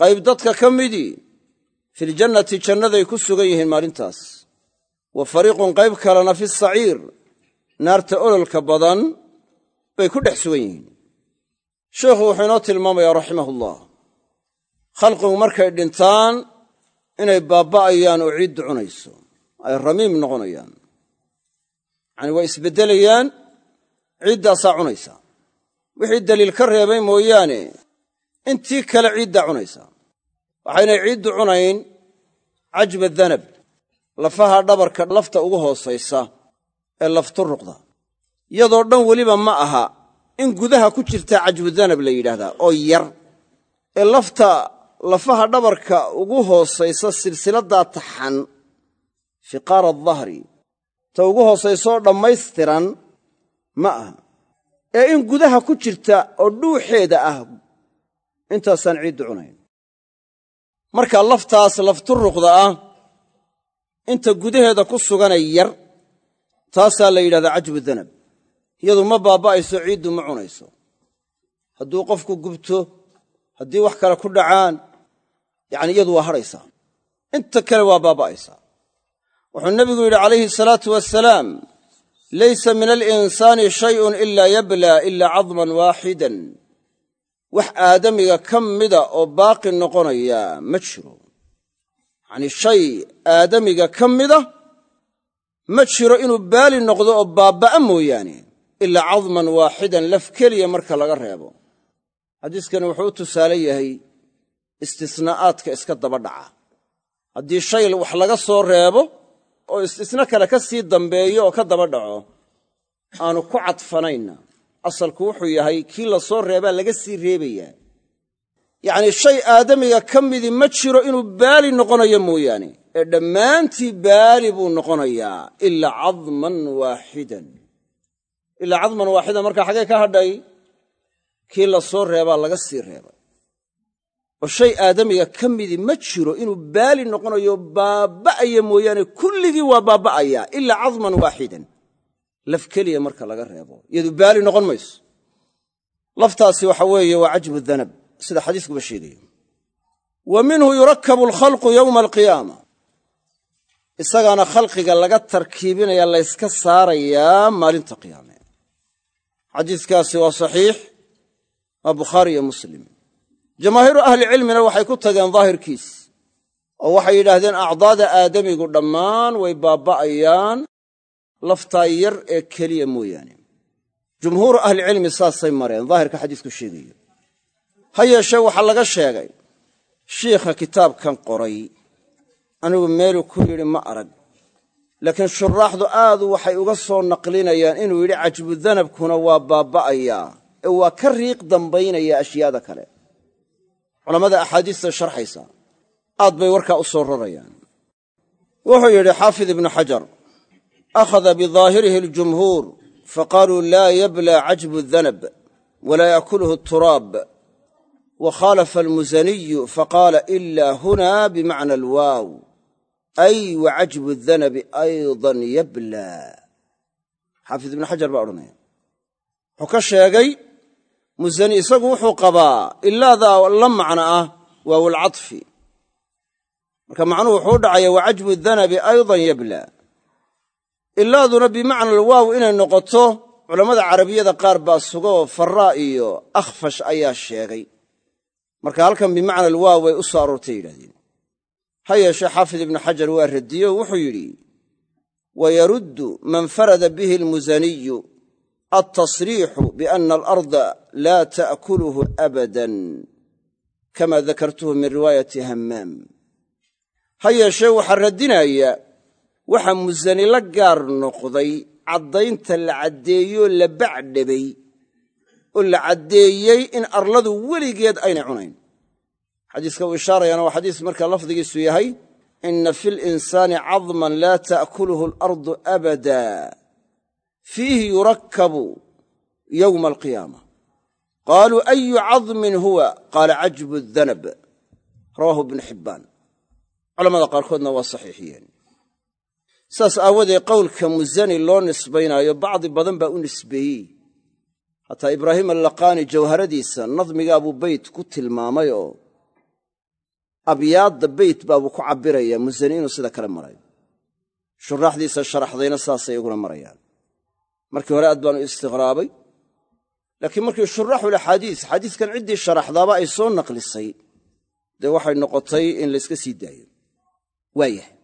Qayb dadka ka midii filjannati jannaday ku sugan yihiin maalintaas. Wa fariiqun qayb kalena fi saciir naarta ololka badan bay ku dhex sugan yihiin. Sheikhu wuxuu inoo tilmaamayaa raximahullah. Khalqigu markay dhintaan inay baabba'ayaan oo ciiddu cunayso ay ramiim noqonayaan. Yacanii waa isbeddelayaan ciiddaasaa cunaysa wixii daliil ka reebay mooyaane intii kale ciiddaa cunaysaa waxaynay ciiddu cunayn cajba danab lafaha dhabarka lafta ugu hoosaysa ee lafturuqda iyadoo dhan weliba ma aha in gudaha ku jirta cajbudanab la yidhaahdaa oo yar. Ee lafta lafaha dhabarka ugu hoosaysa silsiladdaa taxan fiqaara adahri ta ugu hoosaysoo dhammaystiran ma aha. Ee in gudaha ku jirta oo dhuuxeeda ah intaasaan ciiddu cunayn. Marka laftaas lafturuqda ah inta gudaheeda ku suganay yar taasaa la yidhahdaa cajbu danab. Iyadu ma baabba'ayso ciiddu ma cunayso. Hadduu qofku gubto haddii wax kale ku dhacaan yacni iyadu waa hadhaysaa. Inta kale waa baabba'aysaa wuxuu nebigu yidhi calayhi salaatu wasalaam laysa min alinsaani shayun ilaa yablaa ila cadman waaxidan. Wax aadamiga ka mida oo baaqi noqonaya ma jiro. Yacnii shay aadamiga ka mida ma jiro inuu baali noqdo oo baabba'a mooyaane ilaa cadman waaxidan laf keliya marka laga reebo. Xadiiskani wuxuu u tusaale yahay istisnaa'aadka iska daba dhaca. Haddii shay wax laga soo reebo oo istisna kale ka sii dambeeyo oo ka daba dhaco aanu ku cadfanayna. Asalku wuxuu yahay kii la soo reebaa laga sii reebayaa. Yacnii shay aadamiga ka midii ma jiro inuu baali noqonayo mooyaane. Ee dhammaantii baali buu noqonayaa ilaa cadman waaxidan. Ilaa cadman waaxidan markaa xaggee ka hadhay kii la soo reebaa laga sii reebay oo shay aadamiga ka midii ma jiro inuu baali noqonayo baabba'aya mooyaane kulligii waa baabba'ayaa ilaa cadman waaxidan. Laf keliya marka laga reebo iyadu baali noqon mayso. Laftaasi waxa weeye waa cajbu danab sida xadiiskuba sheegayo. Wa minhu yurakabu alkhalqu yowma alqiyaama. Isagaana khalqiga laga tarkiibinaya layska saarayaa maalinta qiyaame. Xadiiskaasi waa saxiix waa bukhaari iyo muslim jamaahiiru ahlicilmina waxay ku tageen daahirkiis oo waxay yidhaahdeen acdaada aadamigu dhammaan way baaba'ayaan laftaa yar ee keliya mooyaane. Jumhuuru ahlicilmi saasay mareen daahirka xadiisku sheegayo. Ha yeeshee waxaa laga sheegay shiikha kitaabkan qoray anigu meeluu ku yidhi ma arag laakiin shuraaxdu aadu waxay uga soo naqlinayaan inuu yidhi cajbudanabkuna waa baaba'ayaa ee waa ka riiq dambaynaya ashyaada kale culammada axaadiista sharxaysa. Aad bay warkaa u soo rarayaan. Wuxuu yidhi xaafid ibnu xajar akhada bidaahirihi aljumhuur faqaaluu laa yabla cajbu danab walaa yaakuluhu turaab wa khaalafa almusaniyu faqaala ila huna bimacna alwaaw. Ay wa cajbu danabi aydan yabla xaafid ibnu xajar baa odhanaya. Wuxuu ka sheegay musani isagu wuxuu qabaa ilaadaa la macno ah waawulcadfi marka macnuhu wuxuu dhacaya wa cajbu danabi aydan yabla. Ilaaduna bimacna alwaaw inay noqoto culammada carabiyada qaar baa sugoo faraa iyo akhfash ayaa sheegay. Marka halkan bimacna alwaaw bay u soo aroortay yidhahdeen ha yeeshee xaafid ibnu xajar waa radiyo wuxuu yidhi wa yaruddu man farada bihi almusaniyu altasriixu biana alarda laa ta'kuluhu abadan kama dakartuhu min riwaayati hammaam ha yeeshee waxaa radinaya waxa musani la gaar noqday caddaynta la caddeeyoo la bacdhabay oo la caddeeyey in arladu weligeed aynay cunayn xadiiska uu ishaarayana waa xadiis marka lafdigiisu yahay inna fi linsaani cadman laa ta'kuluhu alardu abada fiihi yurakkabu yowma alqiyaama qaaluu ayu cadmin huwa qaala cajbu danab rawaahu ibnu xibbaan culamada qaarkoodna waa saxiixiyeen saas aawadeed qowlka musani loo nisbaynaayo bacdi badan baa u nisbeeyey hataa ibraahim allaqaani jawharadiisa nadmigaabuu beyt ku tilmaamay oo abyaadda beyt baabuu ku cabbirayaa musani inuu sida kale maray shuraaxdiisa sharaxdayna saasay iguna marayaan markii hore aad baanu istiqraabay. Laakiin markii shuraaxulaxaadiis xadiiskan ciddii sharaxdaaba ay soo naqlisay dee waxay noqotay in layska sii daayo. Waayahay.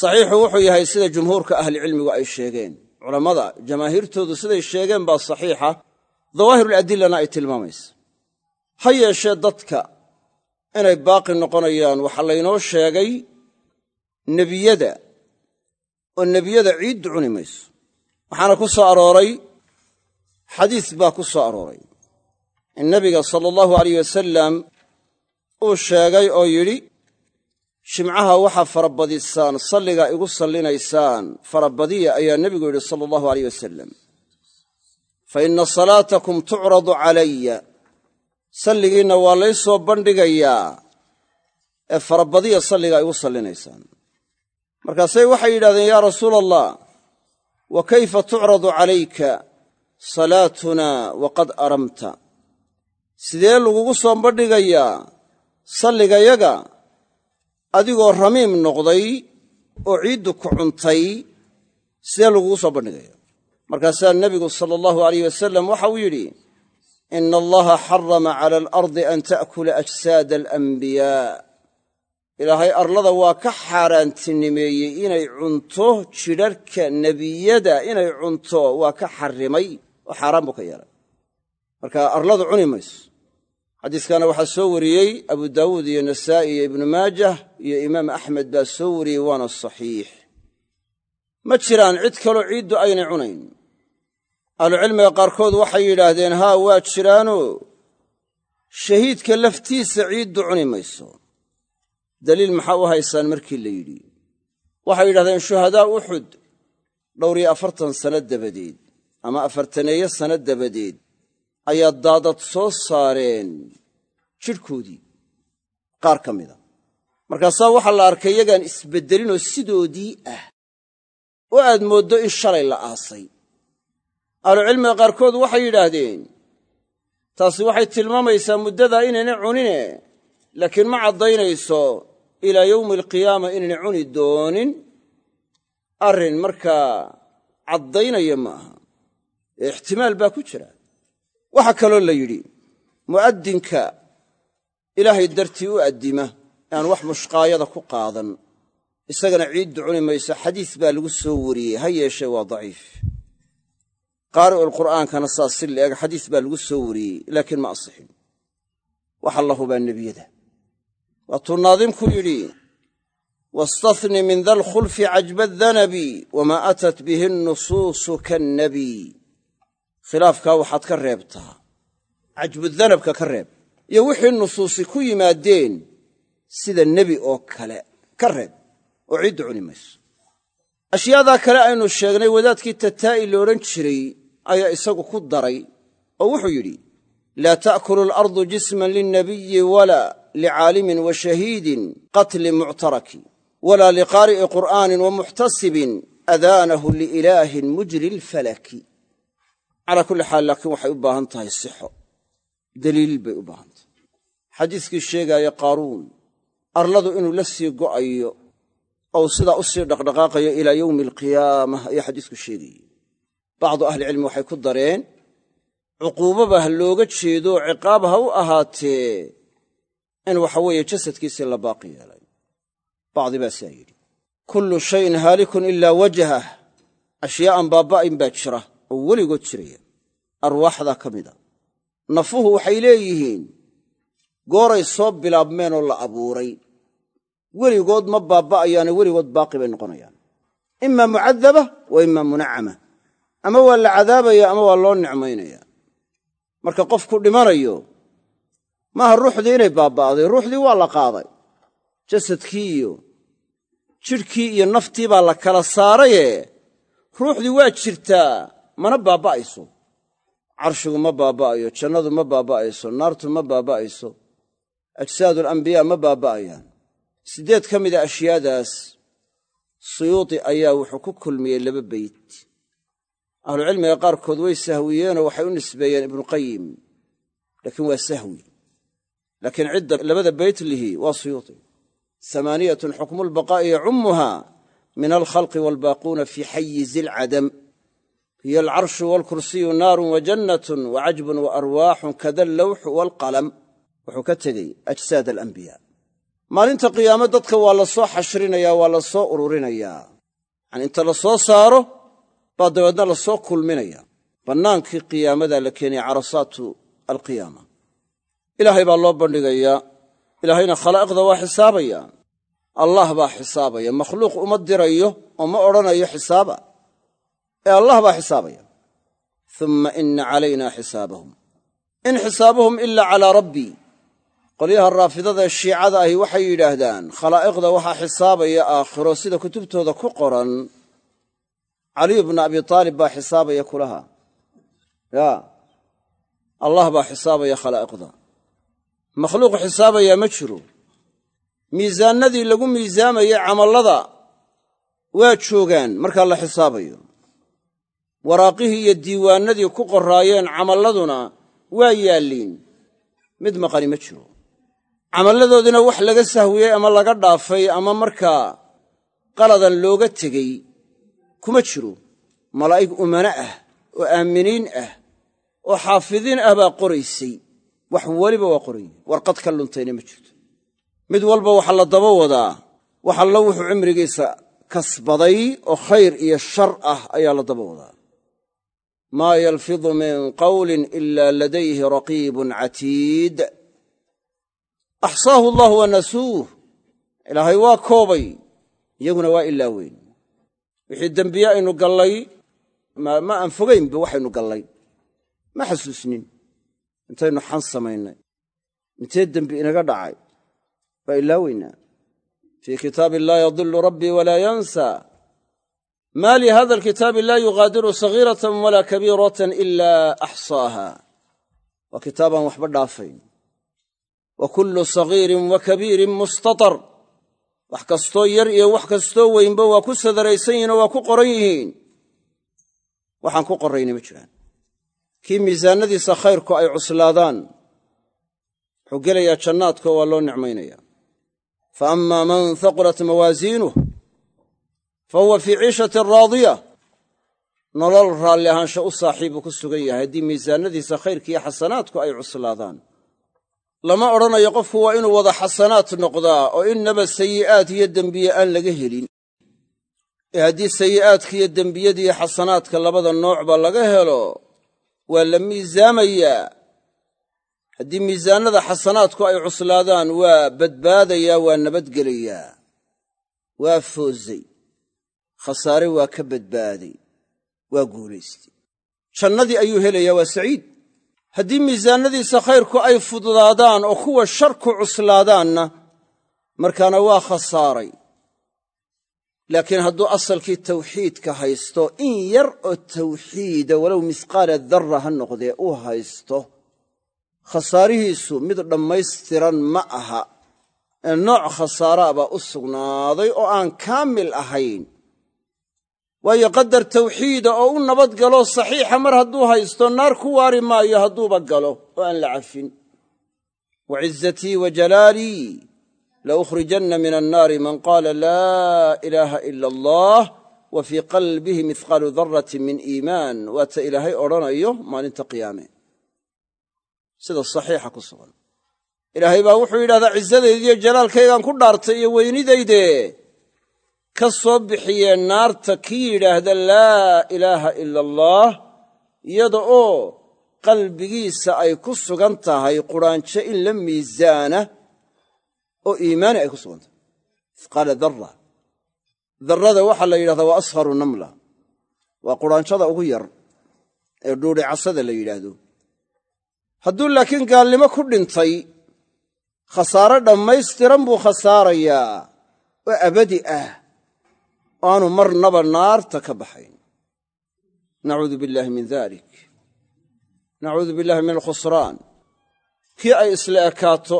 Saxiixu wuxuu yahay sida jumhuurka ahlicilmigu ay sheegeen. Culammada jamaahiirtoodu siday sheegeen baa saxiixa. Dawaahiruladillana ay tilmaamaysa. Ha yeeshee dadka inay baaqi noqonayaan waxaa laynoo sheegay nebiyada. Oo nebiyada ciiddu cuni mayso waxaana ku soo arooray xadiis baa ku soo arooray. In nebiga sala allahu alayh wasalam uu sheegay oo yidhi shimcaha waxaa farabadisaan salligaa igu sallinaysaan farabadiya ayaa nebigu yidhi sala allahu aleyh wasalam fa inna salaatakum tucradu calaya salligiinna waa lay soo bandhigayaa ee farabadiya salligaa igu sallinaysaan markaasay waxay yidhahdeen yaa rasuula allah wa kayfa tucradu calayka salaatunaa waqad aramta sidee lagugu soo bandhigayaa salligayaga adigoo ramiim noqday oo ciiddu ku cuntay sidee lagugu soo bandhigaya markaasaa nebigu sala allahu alayh wasalam waxa uu yidhi ina allaha xarama cala alardi an ta'kula ajsaada alambiyaa ilaahay arlada waa ka xaaraantinimeeyey inay cunto jidharhka nebiyada inay cunto waa ka xarrimay oo xaaraan buu ka yeelay. Marka arladu cuni mayso. Xadiiskana waxaa soo wariyey abu daawuud iyo nasaa'i iyo ibnu maajah iyo imaam axmed baa soo wariyey waana saxiix. Ma jiraan cid kaloo ciiddu aynay cunayn. Ahlucilmiga qaarkood waxay yidhaahdeen haa waa jiraanoo shahiidka laftiisa ciiddu cuni mayso daliil maxaa u haysaan markii la yidhi? Waxay yidhahdeen shuhadaa uxud dhowr iyo afartan sanno dabadeed ama afartaneeyo sanno dabadeed ayaa daadad soo saareen jidhkoodii. Qaar ka mida markaasaa waxaa la arkay yagaan isbeddelinoo sidoodii ah oo aad mooddo in shalay la aasay. Ahlucilmiga qaarkood waxay yidhaahdeen taasi waxay tilmaamaysaa muddadaa inaynay cunine laakiin ma caddaynayso ilaa yowmi alqiyaama inaynay cuni doonin arrin markaa caddaynaya ma aha ee ixtimaal baa ku jira. Waxaa kaloo la yidhi mu'addinka ilaahay dartii u addima aan wax mushqaayada ku qaadan. Isagana ciiddu cuni mayso. Xadiis baa lagu soo wariyey ha yeeshee waa daciif. Qaari'ulqur'aankana saas si la-eg xadiis baa lagu soo wariyey laakiin ma asixin waxa la hubaa nebiyada waatuu naadimku yidhi wastahni min da lkhulfi cajba danabi wamaa atat bihi nusuusu kannabi. Khilaafkaa waxaad ka reebtaa. Cajbudanabka ka reeb. Iyo wixii nusuusi ku yimaadeen sida nebi oo kale ka reeb. Oo ciiddu cuni mayso. Ashyaadaa kale aynu sheegnay wadaadkii tataa'i la odhan jiray ayaa isagu ku daray oo wuxuu yidhi laa ta'kulu alardu jisman lilnabiyi licaalimin wa shahiidin qatli muctaraki walaa liqaari'i qur'aanin wa muxtasibin adaanahu liilaahin mujri lfalaki calaa kulli xaal laakiin waxay u baahan tahay sixo daliil bay u baahan tahay. xadiiskii sheegaaya qaaruun arladu inuu la sii go'ayo ou sidaa u sii dhaqdhaqaaqayo ilaa yowmi alqiyaamah ayaa xadiisku sheegayey bacdu ahlicilmi waxay ku dareen cuquubaba ha looga jeedo ciqaab u ahaatee in waxaweeye jasadkiisii la baaqi yeelay. Bacdi baa saa yidhi kullu shayin haalikun ilaa wajhah ashyaa'an baaba'in baa jira oo weligood jiraya. Arwaaxdaa ka mida. Nafuhu waxay leeyihiin gooray soo bilaabmeenoo la abuuray. Weligood ma baaba'ayaane weligood baaqi bay noqonayaan. Imaa mucadaba wa imaa munacama. Ama waa la cadaabaya ama waa loo nicmaynaya. Marka qofku dhimanayo maaha ruuxdii inay baaba'day ruuxdii waa la qaaday. Jasadkii iyo jidhkii iyo naftii baa la kala saaraye ruuxdii waa jirtaa mana baaba'ayso. Carshigu ma baaba'ayo jannadu ma baaba'ayso naartu ma baaba'ayso. Ajsaadulambiyaa ma baaba'ayaan. Siddeed ka mida ashyaadaas suyuudi ayaa wuxuu ku kulmiyey laba beyt. Ahlucilmiga qaarkood way sahwiyeenoo waxay u nisbeeyeen ibnuqayim laakiin waa sahwi laakiin cidda labada beyt lihi waa suyuudi amaaniyatun xukmu lbaqaa'i yacummuha min alkhalqi waalbaaquuna fii xayizi alcadam hiya alcarshu waalkursiyu naarun wa jannatun wa cajbun wa arwaaxun kada allawxu waalqalam. Wuxuu ka tegey ajsaad alambiyaa maalinta qiyaame dadka waa la soo xashrinayaa waa la soo ururinayaa yacani inta la soo saaro baa dabeedna la soo kulminaya. Bannaankii qiyaamadaa la keenaya carasaatu alqiyaama ilaahay baa loo bandhigayaa ilaahayna khalaa'iqda waa xisaabaya. Allah baa xisaabaya. Makhluuq uma dirayo oo odhanayo xisaaba. Ee allah baa xisaabaya. Umma ina calayna xisaabahum. In xisaabuhum ila calaa rabbii qolyaha raafidada ee shiicada ahi waxay yidhaahdaan khalaa'iqda waxaa xisaabaya aakhiro sida kutubtooda ku qoran. Caliyu bna abi taalib baa xisaabaya kulaha. Ya. Allah baa xisaabaya khalaa'iqda makhluuq xisaabayaa ma jiro. Miisaannadii lagu miisaamayey camallada waa joogaan markaa la xisaabayo. Waraaqihii iyo diiwaannadii ku qorraayeen camalladuna waa yaalliin. Mid maqani ma jiro. Camalladoodina wax laga sahwiyey ama laga dhaafay ama markaa qaladan looga tegey kuma jiro. Malaa'ig umano ah oo aaminiin ah oo xaafidiin ah baa qoraysay wax weliba waa qorayey warqad ka luntayna ma jirto. Mid walba waxaa la daba wadaa wax allo wuxuu cimrigiisa kasbaday oo khayr iyo shar ah ayaa la daba wadaa. Maa yalfidu min qawlin ila ladayhi raqiibun catiid. Axsaahu allahu wa nasuuh. Ilaahay waa koobay iyaguna waa ilaa weyn. Wixii dembiye aynu gallay ma aan fogaynba waxaynu gallay. Ma xasuusnin intaynu xan samaynay. Intee dembi inaga dhacay? Waa ilaaweynaa fii kitaabin laa yadilu rabbii walaa yansa. Maa li hada alkitaabi laa yugaadiru sagiiratan walaa kabiiratan ilaa axsaaha waa kitaabaan waxba dhaafayn. Wa kullu sagiirin wa kabiirin mustatar. Wax kastoo yar iyo wax kastoo weynba waa ku sadaraysan yihiin oo waa ku qoran yihiin. Waxaan ku qorrayna ma jiraan kii miisaanadiisa khayrku ay cuslaadaan wuxuu gelayaa jannaadko waa loo nicmaynaya. Fa ammaa man haqulat mawaasiinuh fa huwa fii ciishatin raadiya nolol raalli ahaansha u saaxiibuu ku sugan yahay haddii miisaanadiisa khayrkiiyo xasanaadku ay cuslaadaan. Lama odhanayo qofku waa inuu wada xasanaad noqdaa oo innaba sayi'aad iyo dembiye aan laga helin. Ee haddii sayi'aadka iyo dembiyadiiyo xasanaadka labada noocba laga helo waa la miisaamayaa haddii miisaannada xasanaadku ay cuslaadaan waa badbaadayaa waa nabadgelayaa waa foosay khasaare waa ka badbaaday waa guulaystay jannadii ayuu helayaa waa saciid. Haddii miisaannadiisa khayrku ay fududaadaan oo kuwa sharku cuslaadaanna markaana waa khasaaray laakiin hadduu asalkii tawxiidka haysto in yar oo tawxiida walow misqaala darra ha noqdee uu haysto khasaarihiisu mid dhammaystiran ma aha. Nooc khasaaraa baa u sugnaaday oo aan kaamil ahayn. Waayo qadar tawxiida oo u nabad galo saxiixa mar hadduu haysto naar ku waari maayo hadduuba galo oo aan la cafin. Wa cizatii wa jalaalii la ukhrijanna min annaari man qaala laa ilaaha ila allah wa fii qalbihi mihqaalu darratin min iimaan waata ilaahay odhanayo maalinta qiyaame sida saxiixa ku sugan ilaahay baa wuxuu yidhahdaa cisadaydiiyo jalaalkaygaan ku dhaartay iyo weynidayde ka soo bixiyee naarta kii yidhaahda laa ilaaha ila allaah iyada oo qalbigiisa ay ku sugan tahay quraanjo in la miisaana oo iimaani ay ku sugan tahay mihqaala darra. Darrada waxaa la yidhahdaa waa asharu namla. Waa quraanjada ugu yar ee dhuudhicasada la yidhaahdo. Hadduu laakiin gaalnimo ku dhintay khasaare dhammaystiran buu khasaarayaa oo abadi ah oo aanu marnaba naarta ka baxayn. Nacuudu billaahi min dalik nacuudu billahi min alkhusraan kii ay isla ekaato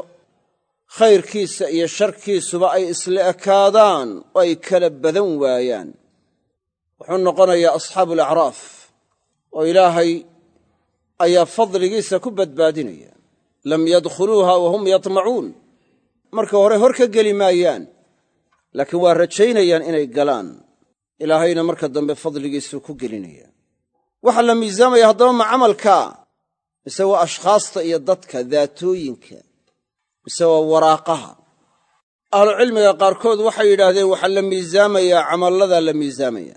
khayrkiisa iyo sharkiisuba ay isla ekaadaan oo ay kala badan waayaan. Wuxuu noqonayaa asxaabu alacraaf oo ilaahay ayaa fadligiisa ku badbaadinaya. Lam yadkhuluuha wa hum yatmacuun marka hore hor ka geli maayaan laakiin waa rajaynayaan inay galaan. Ilaahayna marka dambe fadligiisuu ku gelinaya. Waxaa la miisaamaya haddaba ma camalka mise waa ashkhaasta iyo dadka daatooyinka mise waa waraaqaha. Ahlucilmiga qaarkood waxay yidhaahdeen waxaa la miisaamayaa camalladaa la miisaamaya.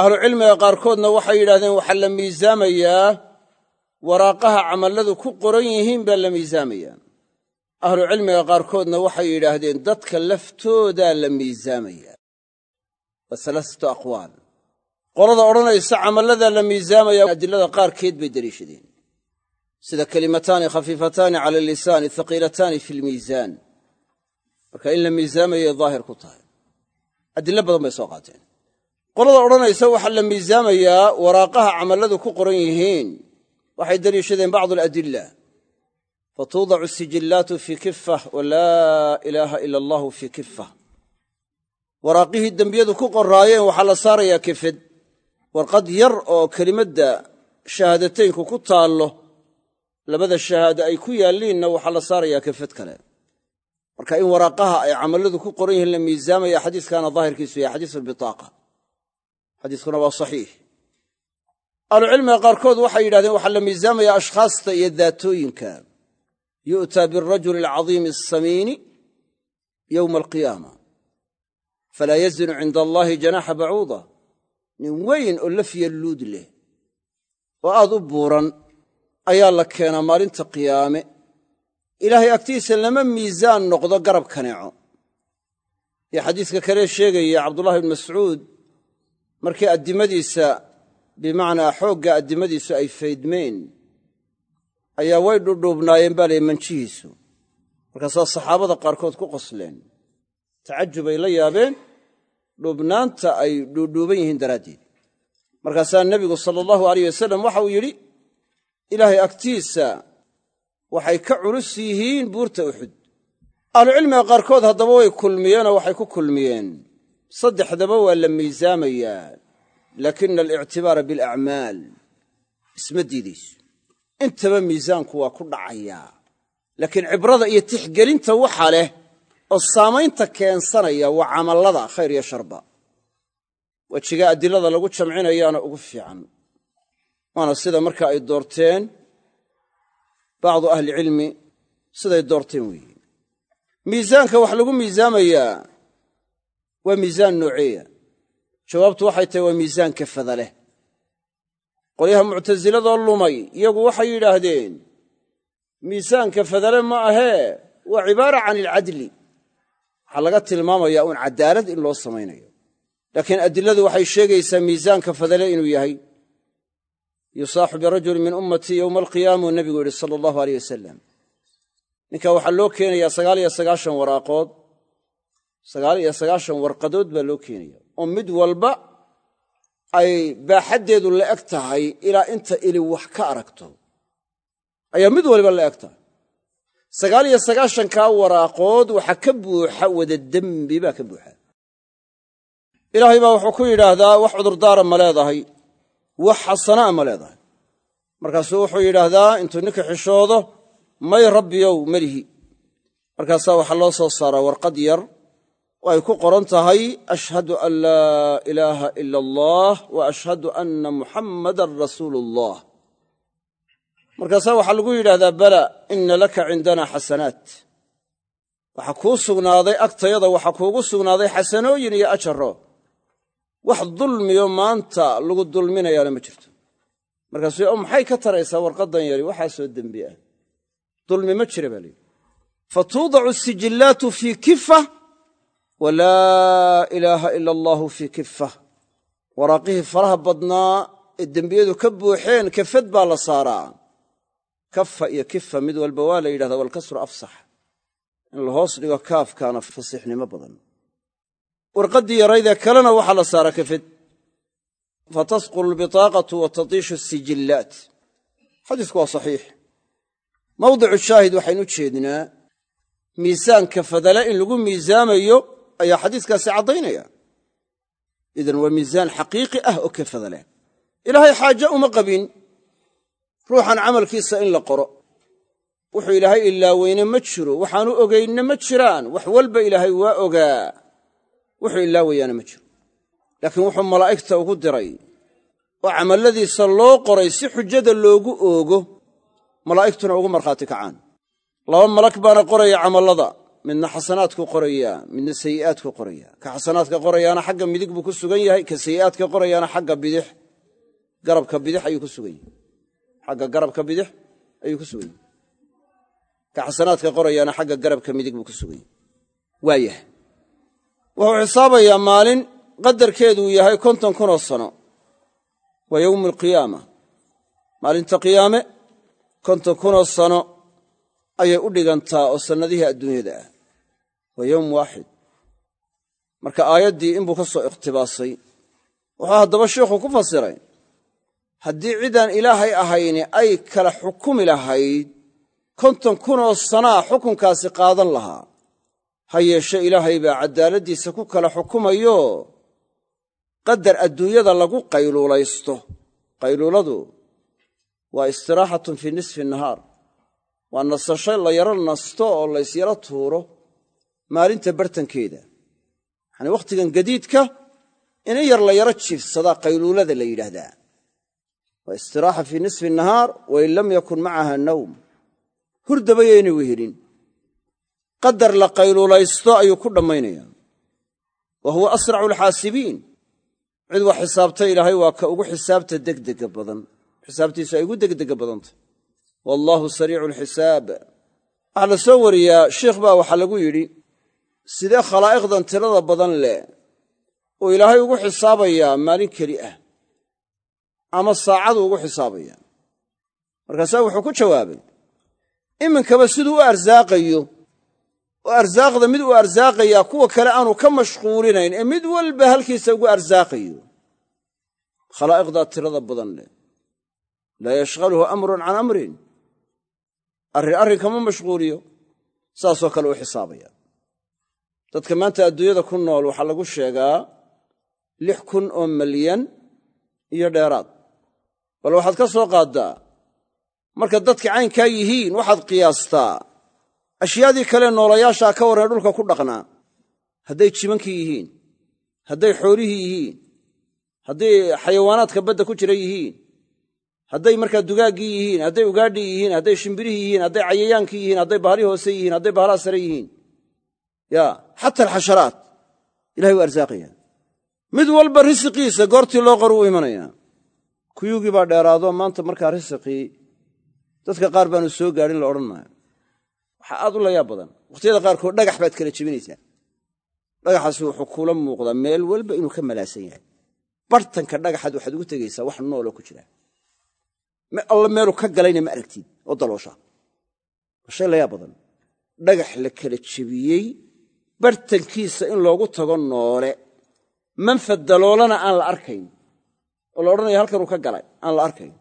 Ahlucilmiga qaarkoodna waxay yidhahdeen waxaa la miisaamayaa waraaqaha camalladu ku qoran yihiin baa la miisaamaya. Ahlucilmiga qaarkoodna waxay yidhaahdeen dadka laftoodaa la miisaamaya. Waa alaasatu aqwaal. Qolada odhanaysa camalladaa la miisaamaya adilada qaarkeed bay deliishadeen sida kelimataani khafiifataani cala lisaani haqiilataani fi lmiisaan marka in la miisaamayay daahir ku tahay. Adilo badan bay soo qaateen. Qolada odhanaysa waxaa la miisaamayaa waraaqaha camalladu ku qoran yihiin. Waxay deliishadeen bacdu aladila fatuudacu sijillaatu fii kifah wa laa ilaaha ila allahu fii kifah waraaqihii dembiyadu ku qoraayeen waxaa la saarayaa kefed warqad yar oo kelimadda shahaadateynku ku taallo labada shahaado ay ku yaalliinna waxaa la saarayaa kefed kale. Marka in waraaqaha ay camalladu ku qoran yihiin la miisaamaya xadiiskaana daahirkiisu yahay xadiis albitaaqa. Xadiiskuna waa saxiix. Ahlucilmiga qaarkood waxay yidhahdeen waxaa la miisaamaya ashkhaasta iyo daatooyinka. Yu'taa bialrajuli alcadiimi asamiini yowma alqiyaama. Falaa yazinu cinda allaahi janaaxa bacuuda. Nin weyn oo lafya luud leh oo aad u buuran ayaa la keenaa maalinta qiyaame. Ilaahay agtiisa lama miisaan noqdo garab kaneeco. Iyo xadiiska kale sheegaya cabdullahi ibnu mascuud markii addimadiisa bimacnaa xoogga addimadiisu ay faydmeen ayaa way dhudhuubnaayeen baa lay manjihiisu markaasaa saxaabada qaarkood ku qosleen. Tacajubay la yaabeen dhuubnaanta ay dhuudhuuban yihiin daraaddeed. Markaasaa nebigu sala allahu alayh wasalam waxa uu yidhi ilaahay agtiisa waxay ka culus yihiin buurta uxud ahlucilmiga qaarkood haddaba way kulmiyeenoo waxay ku kulmiyeen. Saddexdaba waa la miisaamayaa laakina alictibaara bilacmaal isma diidayso. Intaba miisaanku waa ku dhacayaa laakiin cibrada iyo tixgelinta waxa leh oo saamaynta keensanaya waa camallada khayr iyo sharba. Wejiga adilada lagu jamcinayaana ugu fiican waana sida marka ay doorteen bacdu ahlicilmi siday doorteen weeye miisaanka wax lagu miisaamayaa waa miisaan nooceeya. Jawaabtu waxay tahay waa miisaan kafada leh. Qolyaha muctasiladoo lumay iyagu waxay yidhaahdeen miisaanka fadale ma ahee waa cibaara can ilcadli waxaa laga tilmaamayaa uun caddaalad in loo samaynayo laakiin adiladu waxay sheegaysaa miisaanka fadale inuu yahay yusaaxu birajulin min ummatii yowma alqiyaama uu nebigu yidhi sala allahu aleyh wasalam ninka waxaa loo keenayaa sagaal iyo sagaashan waraaqood sagaal iyo sagaashan warqadood baa loo keenaya. Oo mid walba ay baaxaddeedu la eg tahay ilaa inta ili wax ka aragto. Ayaa mid waliba la eg tahay. Sagaal iyo sagaashankaa waraaqood waxa ka buuxa wada dembi baa ka buuxa. Ilaahay baa wuxuu ku yidhaahdaa wax cudurdaara ma leedahay wax xasanaa ma leedahay. Markaasuu wuxuu yidhaahdaa intuu ninka xishoodo may rabbiyow melihi. Markaasaa waxaa loo soo saaraa warqad yar oo ay ku qoran tahay ashhadu an laa ilaaha ila allah wa ashhadu anna muxammadan rasuulu ullah markaasaa waxaa lagu yidhahdaa bala inna laka cindana xasanaat. Waxaa kuu sugnaaday agtayada waxaa kuugu sugnaaday xasanooyin iyo ajaro wax dulmiyo maanta lagu dulminayaana ma jirto. Markaasuu o maxay ka taraysaa warqaddan? yari waxaasoo dembi ah. Dulmi ma jira baa layidhi fa tuudacu sijillaatu fii kifa wa laa ilaaha ila allaahu fii kifa waraaqihii faraha badnaa ee dembiyadu ka buuxeen kafad baa la saaraa. Kafa iyo kifa mid walba waa la yidhahdaa walkasru afsax. In la hoos dhigo kaafkaana fasiixnimo badan warqaddii yaraydee kalena waxaa la saaraa kafad fatasqulu albitaaqatu wa tatiishu asijillaat xadiisku waa saxiix. Mawdicu shaahid waxaynu jeednaa miisaanka fadale in lagu miisaamayo ayaa xadiiskaasi caddaynaya. Idan waa miisaan xaqiiqi ah oo ka fadale. Ilaahay xaaje uma qabin. Ruuxan camalkiisa in la qoro. Wuxuu ilaahay ilaaweyne ma jiro waxaanu ogaynna ma jiraan. Wax walba ilaahay waa ogaa wuxuu ilaawayaana ma jiro. Laakiin wuxuu malaa'igta ugu diray oo camalladiisa loo qoray si xujada loogu oogo malaa'igtuna ugu markhaati kacaan. Laba malag baana qoraya camallada midna xasanaadku qoraya midna sayi'aadku qoraya ka xasanaadka qorayaana xagga midig buu ku sugan yahay ka sayi'aadka qorayaana xagga bidix garabka bidix ayuu ku sugan yahay. Xagga garabka bidix ayuu ku sugan yahay. Ka xasanaadka qorayaana xagga garabka midig buu ku sugan yahay. Waayah wuxuu xisaabayaa maalin qadarkeeduu yahay konton kunoo sano waa yowmu alqiyaama maalinta qiyaame konton kunoo sano ayay u dhigantaa oo sannadihii adduunyada ah waa yowm waaxid. Marka aayaddii inbuu ka soo ikhtibaasay wuxuu haddaba sheikhu ku fasiray haddii cidaan ilaahay ahayni ay kala xukumi lahayd konton kunoo sanaa xukunkaasi qaadan lahaa ha yeeshe ilaahay baa caddaaladdiisa ku kala xukumayo? Qadar adduunyada lagu qayluulaysto. Qayluuladu waa istiraaxatun fii nisfi nahaar. Waa nasasho la yaro nasto oo laysyaro tuuro maalinta bartankeeda. Yacanii wakhtigan gadiidka ina yar la yaro jiifsadaa qayluulada la yidhaahdaa. Waa istiraaxa fii nisfi nahaar wain lam yakun macaha nawm. Hurdabayaynay wehelin qadar la qayluulaysto ayuu ku dhammaynaya wa huwa asracu alxaasibiin. Cid wax xisaabta ilaahay waa ka ugu xisaabta degdega badan. Xisaabtiisu ay ugu degdega badantah wallaahu sariicu alxisaab. Waxaa la soo wariyaa sheikh baa waxaa lagu yidhi sidee khalaa'iqdan tirada badan leh uu ilaahay ugu xisaabayaa maalin keli ah ama saacadu ugu xisaabaya markaasaa wuxuu ku jawaabay iminkaba siduu u arsaaqayo oo arsaaqda mid uu arsaaqayaa kuwa kale aanu ka mashquulinayn ee mid walba halkiisa ugu arsaaqayo. Khalaa'iqdaa tirada badan leh. Laa yashqaluhu amrun can amrin. Arrin arrin kama mashquuliyo saasoo kale u xisaabaya. Dadka maanta adduunyada ku nool waxaa lagu sheegaa lix kun oo malyan iyo dheeraad. Bal waxaad ka soo qaaddaa marka dadka caynkaa yihiin waxaad qiyaastaa ashyaadii kale noolayaashaa ka warran dhulka ku dhaqnaa. Hadday jibankii yihiin hadday xoolihii yihiin hadday xayawaanaadka badda ku jira yihiin hadday markaa dugaaggii yihiin hadday ugaadhii yihiin hadday shimbirihii yihiin hadday cayayaankii yihiin hadday bahalii hoose yihiin hadday bahalaha sare yihiin. Ya xata alxasharaat ilahay waa arsaaqayaa. Mid walba risiqiisa goortii loo qor uu imanayaa kuyugii baa dheeraado maanta markaa risiqii dadka qaar baanu soo gaadhin la odhan maayo waxaa aad u layaab badan. Wakhtiyada qaarkood dhagax baad kala jebinaysaa. Dhagaxaasi wuxuu kuula muuqdaa meel walba inuu ka malaasan yahay. Bartanka dhagaxaad waxaad ugu tegaysaa wax nooloo ku jira. Alla meelu ka galayna ma aragtid oo daloosha. Waa shay layaab badan. Dhagax la kala jebiyey bartankiisa in loogu tago noole. Manfad daloolana aan la arkayn. Oo la odhanaya halkanuu ka galay aan la arkayn.